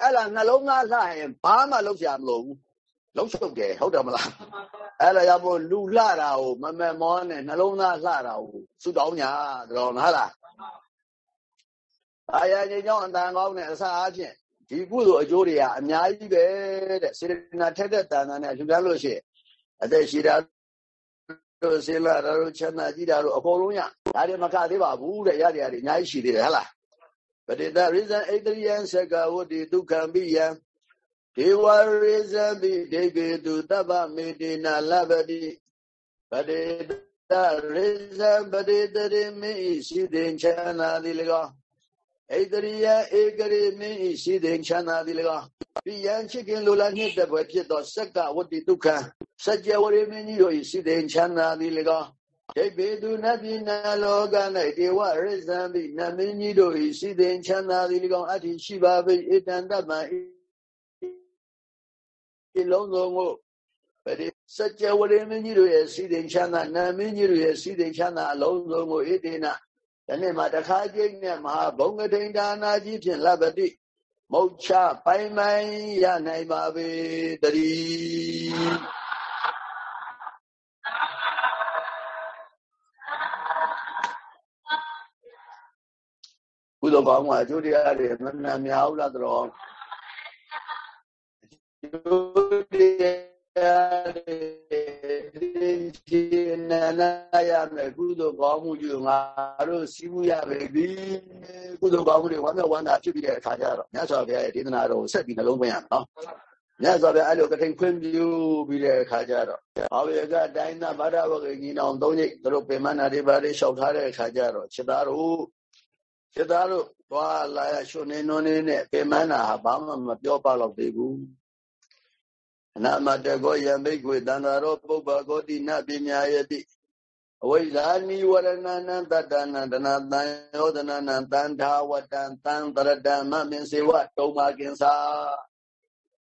အဲ့ဒါနှလုံးသားလှရင်ဘာမှလုပ်ကြမလို့ဘူးလုံးချုပ်တယ်ဟုတ်တယ်မလားအဲ့ဒါကြောင့်မို့လူလှတာကိုမမမောနဲ့နှလုံးသားလှတာကိုစုတောင်းညာတော်ဟုတ်လားအာရငြိမ်းချောင်းအတန်ကောင်းနဲ့အစအားဖြင့် ဒီကုသိုလ်အကျိုးတွေကအများကြီးပဲတဲ့စေတနာထက်တဲ့တန်တန်နဲ့လှူဒန်းလို့ရှိရင်အသက်ရှိတာတို့ဆေလာတို့ချမ်းသာကြည့်တာတို့အကုန်လုံးရဒါတွေမကသေးပါဘူးတဲ့ရရတယ်အများကြီးရှိသေးတယ်ဟဟလားပတိတရိဇံဣတရိယံသကဝတိဒုက္ခံပိယံဒေဝရေဇတိဒေကေတုတပ္ပမေတေနလဗတိပတိတရေဇံပတိတရိမိရှိတင်ချမ်းသာသည်၎င်း ဣတရိယဧကရိမိရှိတင်ချမ်းသာသည်၎င်းပိယံချစ်ခင်လိုလားနှင့်တပွဲဖြစ်သောစက္ကဝတ္တိဒုက္ခစัจ java ဝရိမင်းကြီးတို့၏ရှိတင်ချမ်းသာသည်၎င်းဒိဗေတုနတ်ပြည်နလောက၌ဒေဝရိဇံပိနမင်းကြီးတို့၏ရှိတင်ချမ်းသာသည်၎င်းအတ္တိရှိပါပေဣတံတပ္ပံဒီလုံးစုံကိုပရိစัจ java ဝရိမင်းကြီးတို့ရဲ့ရှိတင်ချမ်းသာနတ်မင်းကြီးတို့ရဲ့ရှိတင်ချမ်းသာအလုံးစုံကိုဣတိနာ ဒီနေ့မှာတခါကျိတ်နဲ့မဟာဘုံကထိန်ဒါနာကြီးဖြင့်လပတိမုတ်ချပိုင်ပိုင်ရနိုင်ပါပေတည်းကုသိုလ်ကောင်းမှာအကျိုးတရားတွေမနှံများဘူးလားတော်အကျိုးတရားတွေ ဒီနာနာရမယ်ကုသိုလ်ကောင်းမှုကြီးငါတို့စီးမှုရပဲဒီကုသိုလ်ကောင်းမှုတွေဝမ်းမြောက်ဝမ်းသာဖြစ်ပြီးတဲ့အခါကျတော့မြတ်စွာဘုရားရဲ့ဒေသနာတော်ကိုဆက်ပြီးနှလုံးသွင်းရမယ်နော်မြတ်စွာဘုရားအဲ့လိုကထိန်ခွင့်ပြုပြီးတဲ့အခါကျတော့ဘာဝေကတိုင်းသာဗဒဝကေညီနောင်သုံးညိတ်သူတို့ပင်မနာတွေပါတွေလျှောက်ထားတဲ့အခါကျတော့ခြေသားတို့ခြေသားတို့သွားလာရရှုနေနုံနေနဲ့ပင်မနာဟာဘာမှမပြောပါတော့သေးဘူး အနာမတကောယံဘိကွေတန္တာရောပုပ္ပကောတိနပညာယတိအဝိဇာနိဝရဏနံတတ္တနံတနာတံယောဒနာနံတန္ထာဝတံတံတရတံမမင်စေဝတုံမာကင်္စာ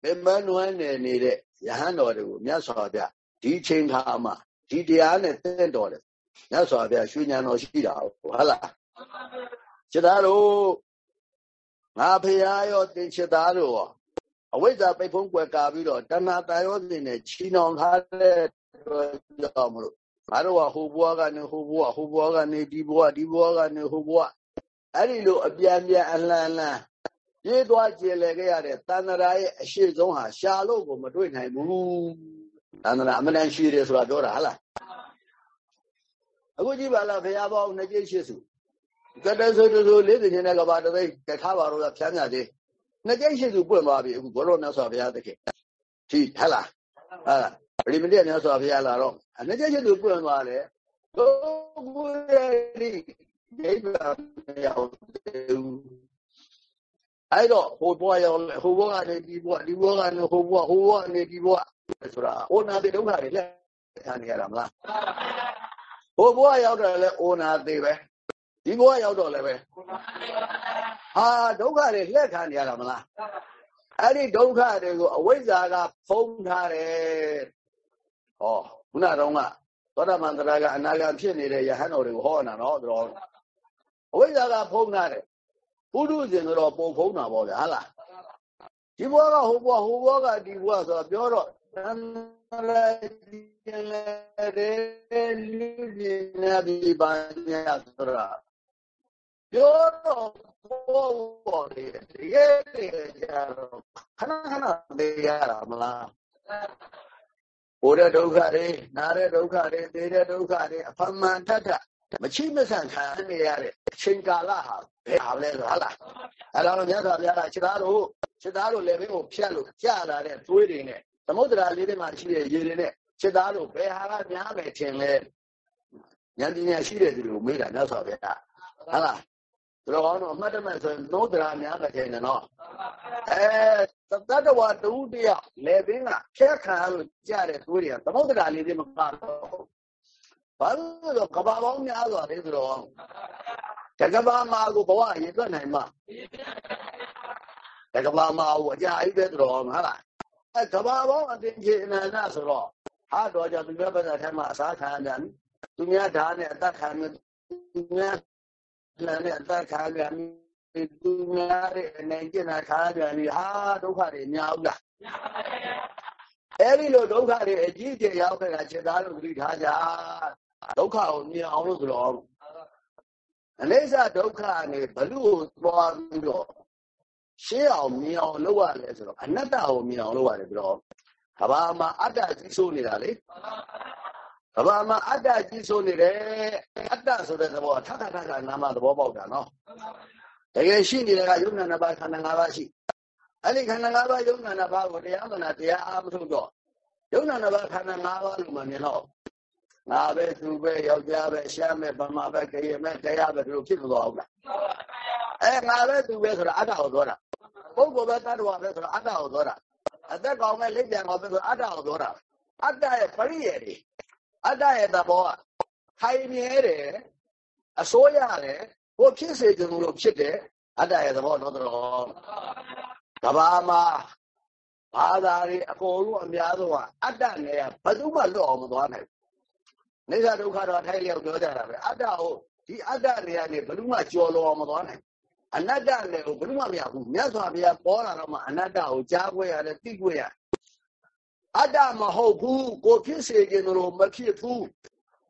ပင်မနွမ်းနေနေတဲ့ယဟန်တော်တွေကိုမြတ်စွာဘုရားဒီချိန်ခါမှာဒီတရားနဲ့တင့်တော်တယ်မြတ်စွာဘုရားရွှေဉာဏ်တော်ရှိတာဟုတ်လားစိတ္တတို့ငါဖရာရောတင်စိတ္တတို့ရော အဝိဇ္ဇာပိတ်ဖုံးကွယ်ကာပြီးတော့တဏှာတန်ရောစင်နဲ့ချီနှောင်ထားတဲ့ကြောင့်မလို့ငါတို့ကဟိုဘွားကနေဟိုဘွားဟိုဘွားကနေဒီဘွားဒီဘွားကနေဟိုဘွားအဲ့ဒီလိုအပြန်ပြန်အလှန်လှန်ပြေးသွားကျင်လည်ခဲ့ရတဲ့တဏှာရဲ့အရှိဆုံးဟာရှာလို့ကိုမတွေ့နိုင်ဘူးတဏှာအမှန်တန်ရှိတယ်ဆိုတာပြောတာဟလားအခုကြည့်ပါလားဘုရားပေါင်းနှစ်ကျိတ်ရှိစုကတဆိုတူဆိုလေးသိချင်းတဲ့ကဘာတသိတထားပါတော့ဖြန်းပြသေး နှစ်ကျိတ်ရှိစုပွင့်သွားပြီအခုဘောတော်မြတ်စွာဘုရားတခင်ဒီဟလားဟာပရိမတိမြတ်စွာဘုရားလာတော့နှစ်ကျိတ်ရှိစုပွင့်သွားတယ်ကိုကိုရဲ့ဒီဒိဗ္ဗမရောက်ဘူးအဲ့တော့ဟိုဘွားရောက်ဟိုဘွားကနေဒီဘွားဒီဘွားကနေဟိုဘွားဟိုဘွားကနေဒီဘွားဆိုတာဟိုနာတဲ့ဒုက္ခတွေလက်ခံနေရတာမလားဟိုဘွားရောက်တယ်လဲအိုနာသေးပဲဒီဘွားရောက်တော့လည်းပဲ ဟာဒုက္ခတွေလက်ခံနေရတာမလားအဲ့ဒီဒုက္ခတွေကိုအဝိဇ္ဇာကဖုံးထားတယ်ဟောခုနတော့ကသောတာပန်တရားကအနာဂတ်ဖြစ်နေတဲ့ယဟန်တော်တွေကိုဟောတာနော်တော်အဝိဇ္ဇာကဖုံးထားတယ်ပုထုဇဉ်တော့ပုံဖုံးတာပေါ့ဗျာဟာလားဒီဘွားကဟိုဘွားဟိုဘွားကဒီဘွားဆိုတော့ပြောတော့သံရတိလေလူကြီးနာဒီပါညာဆိုတာပြောတော့ ဘောဘောလေးတကယ်တကယ်ကြတော့ခဏခဏသိရတာမလားဘုရားဒုက္ခတွေနားတဲ့ဒုက္ခတွေသိတဲ့ဒုက္ခတွေအဖမှန်ထထမချိမဆန်ခံနေရတဲ့အချိန်ကာလဟာဘယ်ဟာလဲဆိုဟာလားအဲ့တော့မြတ်စွာဘုရားကခြေသားတို့ခြေသားတို့လည်းဘင်းကိုဖြတ်လို့ကြာလာတဲ့သွေးတွေနဲ့သမုဒ္ဒရာလေးတွေမှာရှိတဲ့ရေတွေနဲ့ခြေသားတို့ဘယ်ဟာကများပဲထင်လဲဉာဏ်ပညာရှိတဲ့သူတွေကိုမေးတာမြတ်စွာဘုရားဟုတ်လား သူတော်ကောင်းတို့အမှတ်တမဲ့ဆိုရင်သုံးတရားများပဲထင်တယ်နော်အဲတတ္တဝါတူတယောက်လေဘင်းကဖြက်ခံလို့ကြားတဲ့သွေးတွေကသမုဒ္ဒရာလေးတွေမကတော့ဘာလို့လဲကဘာပေါင်းများစွာလေသူတော်တကဘာမှာကိုဘဝရေသွက်နိုင်မှာတကဘာမှာကိုအကြာအိပဲသူတော်ဟုတ်လားအဲကဘာပေါင်းအတင်ချေအနန္တဆိုတော့ဟာတော့ကြသူများဘက်ကထဲမှာအစားခံတယ်သူများဓာတ်နဲ့အသက်ခံတယ်သူများ လမ်းနဲ့အသက်ခံတယ်သူများရဲ့အနေကျင်တာခါပြန်ပြီးဟာဒုက္ခတွေများဘူးလားအဲ့ဒီလိုဒုက္ခတွေအကြီးအကျယ်ရောက်ခဲ့တာချက်သားလို့သိထားကြဒုက္ခကိုမြင်အောင်လို့ဆိုတော့အနိစ္စဒုက္ခနဲ့ဘလို့ကိုသွားပြီးတော့ရှင်းအောင်မြင်အောင်လုပ်ရလဲဆိုတော့အနတ္တကိုမြင်အောင်လုပ်ရတယ်ပြီးတော့ကဘာမှာအတ္တကြီးဆိုးနေတာလေ ကဘာမှာအတ္တကြီးဆိုးနေတယ်အတ္တဆိုတဲ့သဘောထထထထနာမသဘောပေါက်တာနော်တကယ်ရှိနေတဲ့ကယုံနာနှစ်ပါးခန္ဓာ၅ပါးရှိအဲ့ဒီခန္ဓာ၅ပါးယုံနာနှစ်ပါးကိုတရားမနာတရားအားမထုတ်တော့ယုံနာနှစ်ပါးခန္ဓာ၅ပါးလို့မှမြင်တော့ငါပဲသူပဲယောက်ျားပဲရှားပဲဗမာပဲကြရမဲတရားပဲဒီလိုဖြစ်သွားအောင်လားအဲငါပဲသူပဲဆိုတာအတ္တကိုပြောတာပုဂ္ဂိုလ်ပဲတ attva ပဲဆိုတာအတ္တကိုပြောတာအသက်ကောင်ပဲလက်ပြန်ကောင်ပဲဆိုတာအတ္တကိုပြောတာအတ္တရဲ့ပရိယေတွေ အတ္တရဲ့သဘောကခိုင်မြဲတယ်အစိုးရတယ်ဟိုဖြစ်စေကြလို့ဖြစ်တယ်အတ္တရဲ့သဘောတော့တော့ကဘာမှာဘာသာတွေအကုန်လုံးအများဆုံးကအတ္တနဲ့ဘယ်သူမှလွတ်အောင်မသွားနိုင်နေသာဒုက္ခတော့ထိုင်လျောက်ပြောကြတာပဲအတ္တကိုဒီအတ္တတွေကနေဘယ်သူမှကြော်လို့အောင်မသွားနိုင်အနတ္တနဲ့ကိုဘယ်သူမှမရဘူးမြတ်စွာဘုရားပေါ်လာတော့မှအနတ္တကိုကြားခွဲရတယ်သိခွဲရ အတ္တမဟုတ်ဘူးကိုဖြစ်စေခြင်းလို့မဖြစ်ဘူး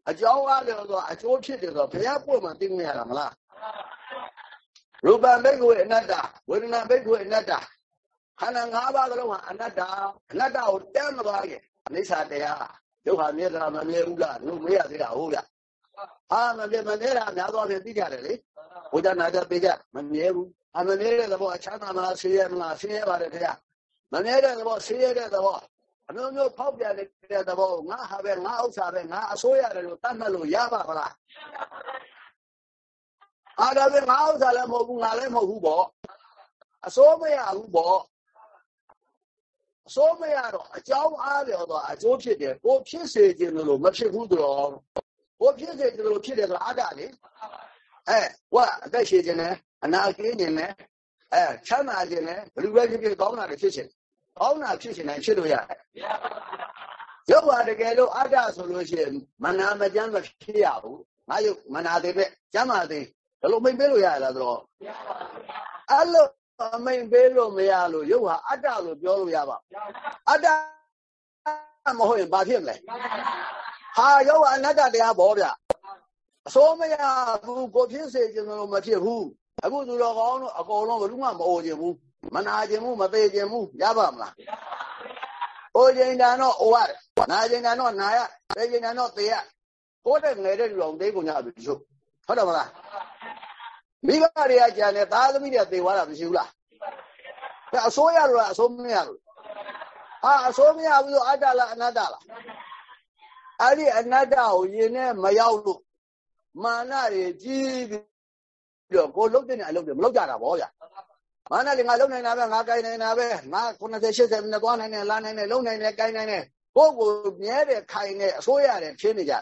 အကြောင်းအားလည်းဆိုအကျိုးဖြစ်တယ်ဆိုဘုရားပွင့်မှသိမရတာမလားရူပံဘိက္ခဝေအနတ္တဝေဒနာဘိက္ခဝေအနတ္တခန္ဓာ၅ပါးကလုံးဟာအနတ္တအနတ္တကိုတမ်းမသွားခင်အနိစ္စတရားဒုက္ခမြဲတာမမြဲဘူးလားလို့မေးရသေးတာဟုတ်လားဟာမမြဲမမြဲတာများသောအားဖြင့်သိကြတယ်လေဘုရားနာကြပေးကြမမြဲဘူးအမမြဲတဲ့သဘောအချမ်းသာမလားဆင်းရဲမလားဆင်းရဲပါတယ်ခင်ဗျမမြဲတဲ့သဘောဆင်းရဲတဲ့သဘော အမျိုးမျိုးဖောက်ပြန်နေတဲ့သဘောငါဟာပဲငါဥစ္စာပဲငါအစိုးရတယ်လို့တတ်မှတ်လို့ရပါမလားအားဒါပဲငါဥစ္စာလည်းမဟုတ်ဘူးငါလည်းမဟုတ်ဘူးပေါ့အစိုးမရဘူးပေါ့အစိုးမရတော့အကြောင်းအားလျော်တော့အကျိုးဖြစ်တယ်ကိုဖြစ်စေခြင်းလို့မဖြစ်ဘူးတော့ကိုဖြစ်စေခြင်းလို့ဖြစ်တယ်ဆိုတာအတ္တလေအဲဝါအသက်ရှင်ခြင်းနဲ့အနာကင်းခြင်းနဲ့အဲချမ်းသာခြင်းနဲ့ဘယ်လိုပဲဖြစ်ဖြစ်ကောင်းတာတွေဖြစ်ခြင်း ကောင်းတာဖြစ်ခြင်းနဲ့ဖြစ်လို့ရတယ်ရုပ်ဟာတကယ်လို့အတ္တဆိုလို့ရှိရင်မနာမကျမ်းမဖြစ်ရဘူးငါယုတ်မနာသေးပဲကျမ်းမာသေးဘယ်လိုမိတ်ပေးလို့ရလားဆိုတော့အဲ့လိုအမိန်ပေးလို့မရလို့ရုပ်ဟာအတ္တလို့ပြောလို့ရပါအတ္တမဟုတ်ရင်ဘာဖြစ်မလဲဟာရုပ်ကအနတ္တတရားဘောဗျအစိုးမရဘူးကိုဖြစ်စေခြင်းလို့မဖြစ်ဘူးအခုသူတော်ကောင်းတို့အကုန်လုံးဘယ်သူမှမအိုခြင်းဘူး မနာခြင်းဘူးမသေးခြင်းဘူးရပါမလားအိုခြင်းတန်တော့အိုရတယ်နာခြင်းတန်တော့နာရသေခြင်းတန်တော့သေရကိုယ်တဲ့ငယ်တဲ့လူအောင်သေးကုန်ကြပြီချုပ်ဟုတ်တယ်မလားမိဘတွေကကြံတယ်သားသမီးတွေသေသွားတာမရှိဘူးလားဒါအစိုးရလို့လားအစိုးမရလို့ဟာအစိုးမရဘူးဆိုအတ္တလားအနတ္တလားအဲ့ဒီအနတ္တကိုယင်နဲ့မရောက်လို့မာနတွေကြီးပြီးတော့ကိုလုံးတဲ့အလုပ်တွေမလုပ်ကြတာဗောဗျာ မာနတွေငါလုံနိုင်တာပဲငါကိုင်နိုင်တာပဲငါ90 80နဲ့သွားနိုင်တယ်လာနိုင်တယ်လုံနိုင်တယ်ကိုင်နိုင်တယ်ကိုကိုမြဲတယ်ခိုင်တယ်အစိုးရတယ်ဖြစ်နေကြ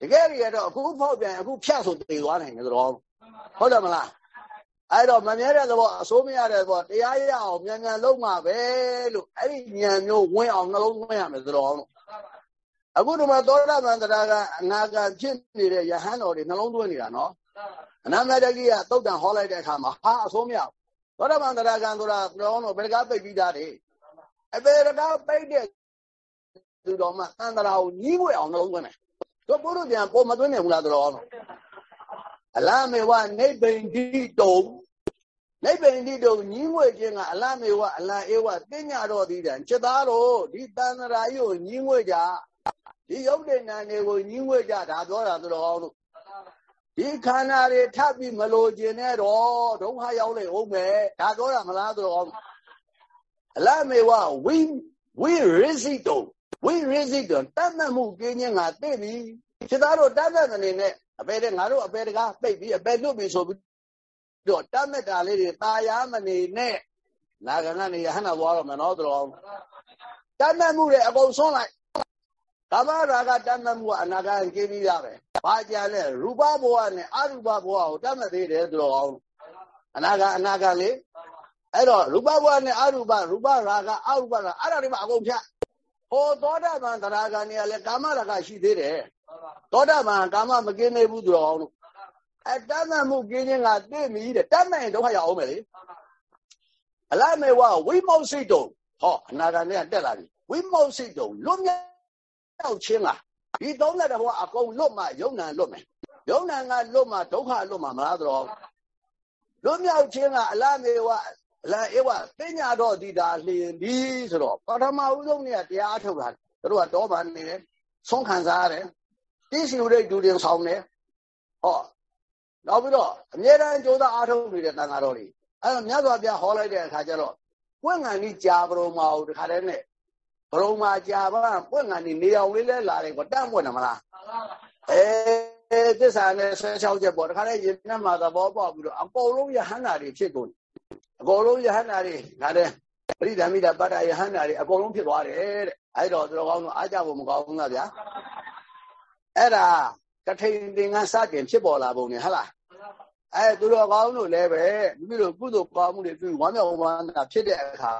တကယ်ရတော့အခုဖောက်ပြန်အခုဖြတ်ဆိုတေသွားနိုင်တယ်တော့ဟုတ်တယ်မလားအဲ့တော့မမြဲတဲ့သဘောအစိုးမရတဲ့သဘောတရားရအောင်မြန်မြန်လုံးမှာပဲလို့အဲ့ဒီဉာဏ်မျိုးဝင်အောင်နှလုံးသွင်းရမယ်သတော်လို့အခုဒီမှာသောတာပန်တရားကအနာဂတ်ဖြစ်နေတဲ့ယဟန်တော်တွေနှလုံးသွင်းနေတာနော်အနန္တတကြီးကတုတ်တန်ဟောလိုက်တဲ့အခါမှာဟာအစိုးမရ သောတာပန်တရားကံဆိုတာတော်တော်ဘယ်တကားပိတ်ပြီးသားတယ်အပေတကားပိတ်တဲ့သူတော်မှသံတရာကိုညီးဝဲအောင်နှလုံးသွင်းတယ်တို့ဘုရားပြန်ပေါ်မသွင်းနိုင်ဘူးလားတော်အလားမေဝနိဗ္ဗိန္တိတုံနိဗ္ဗိန္တိတုံညီးငွေခြင်းကအလားမေဝအလားဧဝတင်ညာတော်သည်တံจิตသားတို့ဒီတန်တရာကြီးကိုညီးငွေကြဒီယုတ်တဲ့နာနေကိုညီးငွေကြဒါပြောတာသူတော်တို့ ဒီခန္ဓာတွေထပ်ပြီးမလိုခြင်းနဲ့တော့ဒုက္ခရောက်လေဦးမယ်ဒါပြောတာမလားသူတော်အလားမေဝဝိဝိရစိတုံဝိရစိတုံတတ်မှတ်မှုကင်းခြင်းကသိပြီจิตသားတို့တတ်မှတ်တဲ့နဲ့အပေတဲ့ငါတို့အပေတကားပိတ်ပြီးအပေလွတ်ပြီးဆိုပြီးတော့တတ်မဲ့တာလေးတွေตาရမနေနဲ့နာဂနာနေရဟနာသွားတော့မယ်နော်တော်တတ်မဲ့မှုတွေအကုန်ဆုံးလိုက် ကာမရာဂတတ်မဲ့မှုကအနာဂတ်ကျင်းပြီးရပဲဘာကြလဲရူပဘဝနဲ့အရူပဘဝကိုတတ်မဲ့သေးတယ်တော်အနာဂတ်အနာဂတ်လေအဲ့တော့ရူပဘဝနဲ့အရူပရူပရာဂအရူပရာအဲ့ဒါတွေမှအကုန်ဖြတ်ဟောသောတာပန်တရားကံနေရလဲကာမရာဂရှိသေးတယ်သောတာပန်ကာမမကင်းနေဘူးသူတော်အောင်လို့အဲတတ်မှတ်မှုကင်းခြင်းကသိပြီတဲ့တတ်မှတ်ရင်ဒုက္ခရောက်အောင်မယ်လေအလားမေဝဝိမောစိတ်တုံဟောအနာဂတ်နဲ့တက်လာပြီဝိမောစိတ်တုံလွတ်မြောက် ခြင်းလားဒီသုံးတဲ့ဘဝအကုန်လွတ်မှယုံနာလွတ်မယ်ယုံနာကလွတ်မှဒုက္ခလွတ်မှမလားတော်လွတ်မြောက်ခြင်းကအလားမေဝအလားဧဝပညာတော်ဒီတာလျင်ဒီဆိုတော့ပထမဦးဆုံးเนี่ยတရားထုတ်တာတို့ကတော့ဗာနေတယ်ဆုံးခံစားရတယ်တိစီဥရိတ်ဒူတင်ဆောင်တယ်ဟောနောက်ပြီးတော့အမြဲတမ်းကြိုးစားအားထုတ်နေတဲ့တန်ဃာတော်တွေအဲ့တော့မြတ်စွာဘုရားဟောလိုက်တဲ့အခါကျတော့ပွင့်ငံကြီးကြာပရုံမာကိုတခါတည်းနဲ့ ပရုံမာကြာပါပွင့်ငံကြီးနေအောင်လေးလဲလာတယ်ကွတန့်ပွင့်တယ်မလားအဲသစ္စာနဲ့ဆွဲချောက်ချက်ပေါ့တခါတည်းရင်နဲ့မှာသဘောပေါက်ပြီးတော့အကုန်လုံးယဟန္တာတွေဖြစ်ကုန်အကုန်လုံးယဟန္တာတွေဒါတဲ့ပရိဓမ္မိတာပတ္တယဟန္တာတွေအကုန်လုံးဖြစ်သွားတယ်တဲ့အဲ့တော့သူတော်ကောင်းတို့အားကြဖို့မကောင်းဘူးလားဗျာအဲ့ဒါကထိန်သင်္ကန်းစတင်ဖြစ်ပေါ်လာပုံနဲ့ဟုတ်လား အဲသူတော်ကောင်းတို့လည်းပဲမိမိတို့ကုသိုလ်ကောင်းမှုတွေပြုဝမ်းမြောက်ဝမ်းသာဖြစ်တဲ့အခါ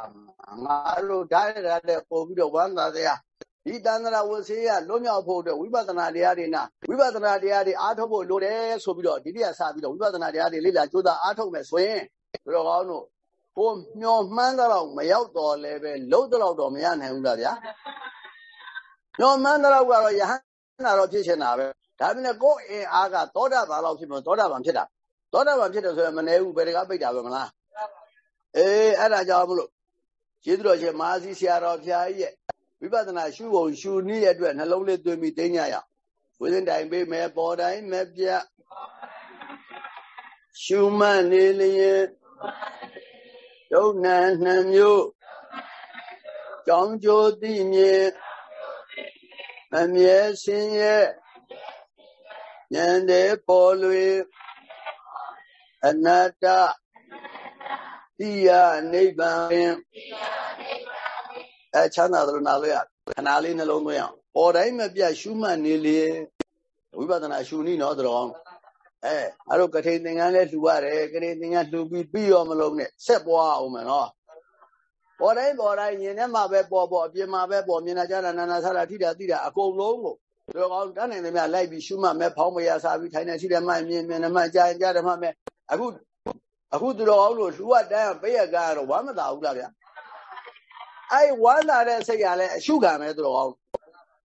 ငါတို့ဓာတ်ရတဲ့ပို့ပြီးတော့ဝမ်းသာတရားဒီတန္တရာဝစီရလွတ်မြောက်ဖို့အတွက်ဝိပဿနာတရားတွေနာဝိပဿနာတရားတွေအားထုတ်ဖို့လိုတယ်ဆိုပြီးတော့ဒီနေ့ကစပြီးတော့ဝိပဿနာတရားတွေလေ့လာကြိုးစားအားထုတ်မယ်ဆိုရင်သူတော်ကောင်းတို့ကိုမျောမှန်းတော့မရောက်တော့လည်းပဲလုံးတော့တော့မရနိုင်ဘူးလားဗျာမျောမှန်းတော့ကတော့ယဟန်နာတော့ဖြစ်ချင်တာပဲဒါပေမဲ့ကိုယ်အင်အားကသောတာပန်လောက်ဖြစ်မသောတာပန်ဖြစ်တာ သောတာပန်ဖြစ်တယ်ဆိုရင်မနေဘူးဘယ်တကားပိတ်တာပဲမလားအေးအဲ့ဒါကြောင့်မလို့ကျေးဇူးတော်ရှင်မဟာစီဆရာတော်ဖျားကြီးရဲ့ဝိပဿနာရှုပုံရှုနည်းရဲ့အတွက်နှလုံးလေးသွင်းပြီးသိညရအောင်ဝိသင်တိုင်ပေးမယ်ပေါ်တိုင်းမပြရှုမှတ်နေလျင်ဒုက္ခနှမျိုးကြောင်းကျိုးသိမြင်မမြဲစင်းရဲ့ဉာဏ်တဲ့ပေါ်လွေ အနတ္တတိယနိဗ္ဗာန်အဲချမ်းသာသလိုနာလို့ရခဏလေးနှလုံးသွင်းအောင်ပေါ်တိုင်းမပြတ်ရှုမှတ်နေလေဝိပဿနာရှုနေတော့တော်အဲအဲ့တော့ကထိန်သင်္ကန်းလဲလှူရတယ်ကထိန်သင်္ကန်းလှူပြီးပြီးရောမလုံးနဲ့ဆက်ပွားအောင်မယ်နော်ပေါ်တိုင်းပေါ်တိုင်းညင်ထဲမှာပဲပေါ်ပေါ်အပြင်မှာပဲပေါ်မြင်လာကြတာနာနာဆရာထိတာသိတာအကုန်လုံးကိုဒီကောင်တန်းနိုင်သမျှလိုက်ပြီးရှုမှတ်မယ်ဖောင်းမရစားပြီးထိုင်နေရှိတယ်မှမြင်မြင်မှကြားရင်ကြားတယ်မှမယ် အခုအခုသူတော်အောင်လို့လှူရတန်းပိရကားတော့ဝမ်းမသာဘူးလားဗျာအဲ့ဝမ်းသာတဲ့စိတ်ကလည်းအရှုခံပဲသူတော်အောင်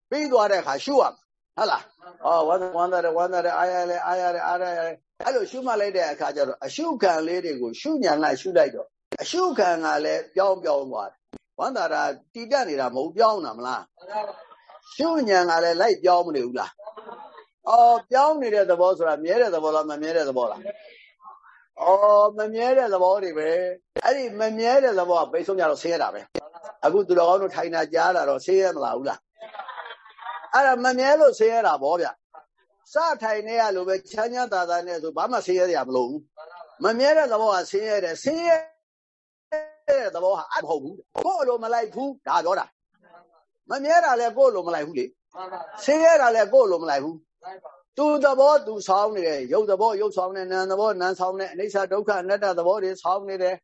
ပြီးသွားတဲ့အခါရှုရမှာဟုတ်လားအော်ဝမ်းဝမ်းသာတယ်ဝမ်းသာတယ်အားရလဲအားရတယ်အားရတယ်အဲ့လိုရှုမှတ်လိုက်တဲ့အခါကျတော့အရှုခံလေးတွေကိုရှုညာလိုက်ရှုလိုက်တော့အရှုခံကလည်းပြောင်းပြောင်းသွားတယ်ဝမ်းသာတာတီတက်နေတာမဟုတ်ပြောင်းတာမလားရှုညာကလည်းလိုက်ပြောင်းမနေဘူးလားအော်ပြောင်းနေတဲ့သဘောဆိုတာမြဲတဲ့သဘောလားမမြဲတဲ့သဘောလား အော်မမြဲတဲ့သဘောတွေပဲအဲ့ဒီမမြဲတဲ့သဘောကပိတ်ဆုံးကြတော့ဆင်းရဲတာပဲအခုသူတော်ကောင်းတို့ထိုင်တာကြားတာတော့ဆင်းရဲမလားဘူးလားအဲ့ဒါမမြဲလို့ဆင်းရဲတာဗောဗျစထိုင်နေရလို့ပဲချမ်းချမ်းသာသာနဲ့ဆိုဘာမှဆင်းရဲရမလို့ဘူးမမြဲတဲ့သဘောကဆင်းရဲတယ်ဆင်းရဲတဲ့သဘောဟာအမဟုတ်ဘူးကိုယ်လိုမလိုက်ဘူးဒါပြောတာမမြဲတာလည်းကိုယ်လိုမလိုက်ဘူးလေဆင်းရဲတာလည်းကိုယ်လိုမလိုက်ဘူး သူသဘောသူဆောင်းနေတယ်ရုပ်သဘောရုပ်ဆောင်းနေနာမ်သဘောနာမ်ဆောင်းနေအိဋ္ဌဒုက္ခအနတ္တသဘောတွေဆောင်းနေတယ်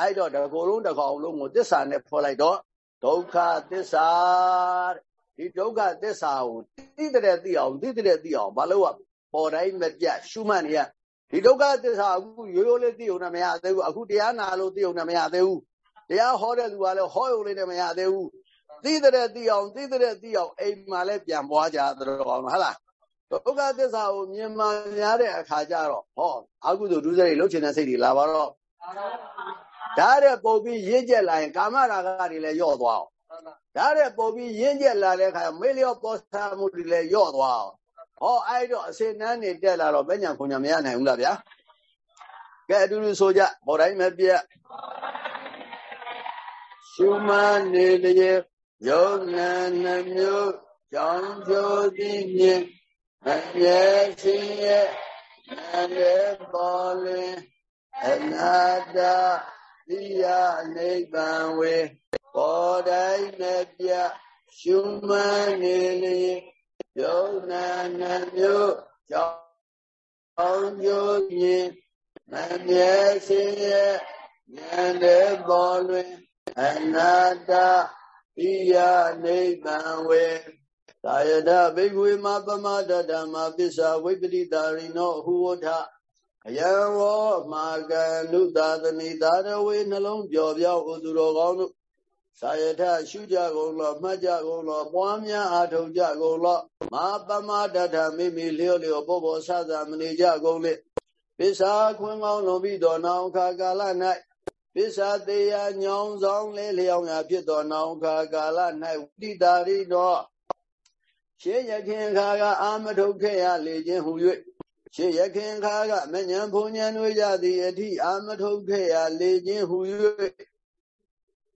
အဲ့တော့တကူလုံးတစ်ကောင်လုံးကိုသစ္စာနဲ့ဖော်လိုက်တော့ဒုက္ခသစ္စာဒီဒုက္ခသစ္စာကိုသိတဲ့သိအောင်သိတဲ့သိအောင်မလုပ်ရပေါ်တိုင်းမပြတ်ရှုမှတ်နေရဒီဒုက္ခသစ္စာအခုရိုးရိုးလေးသိုံနဲ့မရသေးဘူးအခုတရားနာလို့သိုံနဲ့မရသေးဘူးတရားဟောတဲ့သူကလည်းဟောရုံလေးနဲ့မရသေးဘူးသိတဲ့သိအောင်သိတဲ့သိအောင်အိမ်မှာလည်းပြန်ပွားကြတော့ဟုတ်လား ဒုက္ခသစ္စာကိုမြင်မှများတဲ့အခါကျတော့ဟောအကုသိုလ်ဒုစရိုက်လှုပ်ချင်တဲ့စိတ်တွေလာပါတော့ဒါတဲ့ပုံပြီးရင့်ကျက်လာရင်ကာမရာဂတွေလည်းညော့သွားအောင်ဒါတဲ့ပုံပြီးရင့်ကျက်လာတဲ့အခါမေ့လျော့ပေါ်စားမှုတွေလည်းညော့သွားအောင်ဟောအဲ့တော့အစင်နှန်းနေတက်လာတော့ဘယ်ညာခွန်ညာမရနိုင်ဘူးလားဗျာကဲအတူတူဆိုကြဘောတိုင်းမပြတ်ရှုမနေလျက်ယုံနာနှမျိုးကြောင်းကျိုးသည်မြင် မမြဲခြင်းရဲ့နာရဲ့ပေါ်လင်အနာတတိယနိဗ္ဗာန်ဝေပေါ်တိုင်းမပြရှုမနေလေယုံနာနှမျိုးကြောင်းကျိုးမြင်မမြဲခြင်းရဲ့နာရဲ့ပေါ်လင်အနာတတိယနိဗ္ဗာန်ဝေ သာယတဘိက္ခွေမပမတဓမ္မပစ္စာဝိပတိတာရိနောဟူဝထအယံဝောမာကံနုသာသနိသာရဝေနှလုံးပျော်ပြောင်းဥသူတော်ကောင်းတို့သာယထရှုကြကုန်လောမှတ်ကြကုန်လောပွားများအားထုတ်ကြကုန်လောမပမတဓမ္မိမိလျော့လျော့ဘောဘောဆသမနေကြကုန်လေပစ္စာခွင်ကောင်းလုံးပြီးတော်နောင်ခါကာလ၌ပစ္စာသေးယညောင်းဆောင်လေလျောင်းရာဖြစ်တော်နောင်ခါကာလ၌ဝိတိတာရိတော် ရှေးရခင်ခါကအာမထုတ်ခဲ့ရလေခြင်းဟူ၍ရှေးရခင်ခါကမညံဖုန်ညံတို့ရသည်အထိအာမထုတ်ခဲ့ရလေခြင်းဟူ၍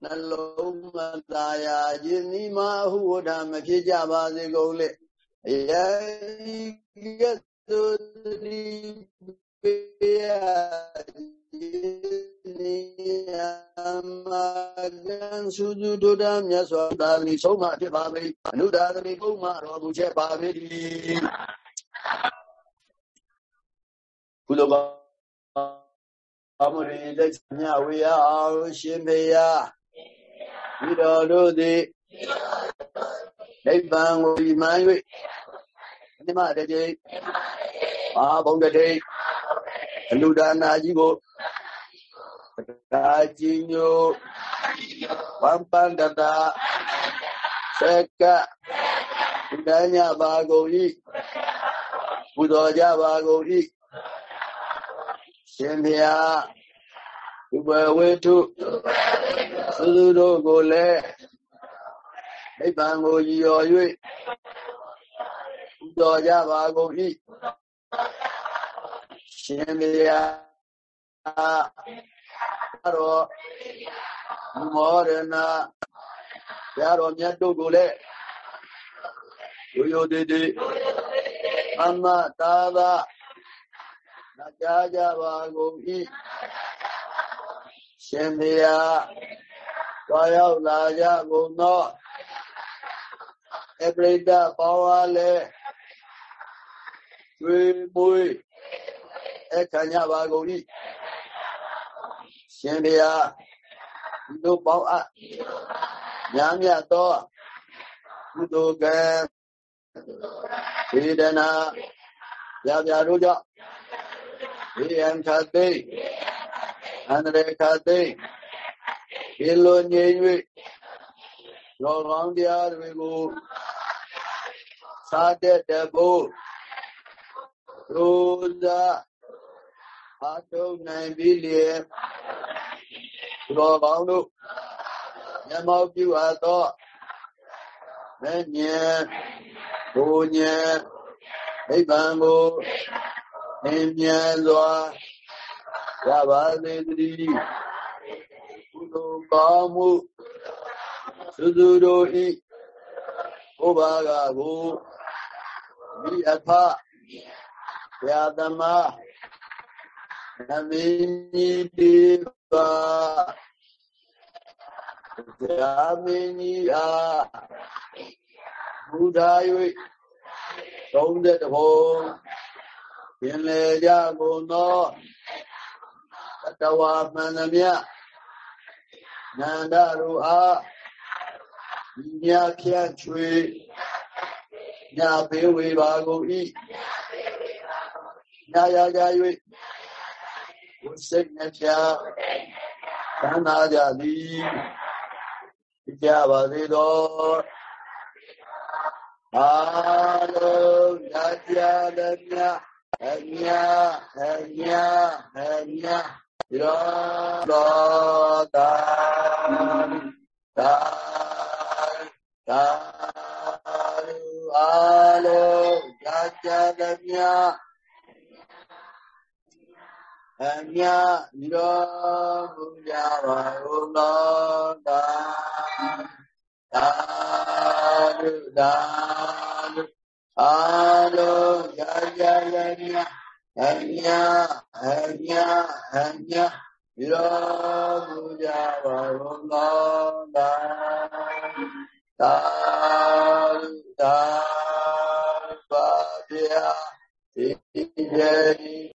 နှလုံးမသားရာခြင်းဤမဟုဝဒမဖြစ်ကြပါစေကုန်လေအယံကတုတိပေယနိယမကံ စုစုဒုဒမြတ်စွာသာလိဆုံးမဖြစ်ပါပေအနုဒါသတိပုံမှတော်မူချက်ပါပေ၏ကုလဘာအမရိလက်မြဝေယအောင်ရှင်ဖေယဤတော်တို့သည်နိဗ္ဗာန်ကိုဤမှန်၍အနိမတတိမဟာဘုံတတိ အလူဒါနာကြီးကိုဒါကြီးညိုဝမ်ပန္တတာစက်ကဘုဒ္ဓညပါကုန်ဤဘုဒ္ဓကြပါကုန်ဤရှင်ဘုရားဥပဝေထုသုသူတို့ကိုလည်းနိဗ္ဗာန်ကိုရည်ရော်၍ဘုဒ္ဓကြပါကုန်ဤ ရှင်ဘုရားတော်မောရဏဘုရားတော်မြတ်တို့ကိုလည်းရိုးရိုးသေးသေးအမတာသာနာကြားကြပါကုန်၏ရှင်ဘုရားတော်ရောက်လာကြကုန်သောအပရိဒပေါင်းအားလည်းကျွေးမွေးအ ခမ်းကြပါကုန်၏ရှင်ဘုရားဒီလိုပေါင်းအပ်ညာမြတ်သောကုသိုလ်ကံဝေဒနာပြပြတို့ကြောင့်ဒီယံခတိအန္တရေခတိဒီလိုငြိမ်၍လောကောင်းတရားတွေကိုစားတဲ့တဖို့ရိုးစား အထုံနိုင်ပြီးလျက်လောကောင်းတို့မျက်မှောက်ပြုအပ်သောမဉ္ဇဉ်ဘုညံနိဗ္ဗာန်ကိုသင်မြန်စွာရပါစေတည်းကုသိုလ်ကောင်းမှုသုသူတို့ဤဘုရားကကိုမိအဖဆရာသမား နမင်းကြီးတိပါဆရာမင်းကြီးအားဘုရား၍သုံးတဲ့ဘုံပြင်လေကြကုန်သောတတဝါမှန်သမျှနန္ဒရူအားဒီမြဖြတ်ချွေညာပေဝေပါကုန်၏ညာရကြ၍ဝ စိတ်နှပြသံသာကြသည်ကြပါစေသောအာလုံးရကြသည်မြအမြအမြအမြရောတော်တာတာတာအာလုံးရကြသည်မြ အမြရောဘုရားပါဘုတော်တာသာဓုသာဓုအာလုံးရကြလည်းမြအမြအမြအမြရောဘုရားပါဘုတော်တာသာဓုသာပါဗျာဒီကျေ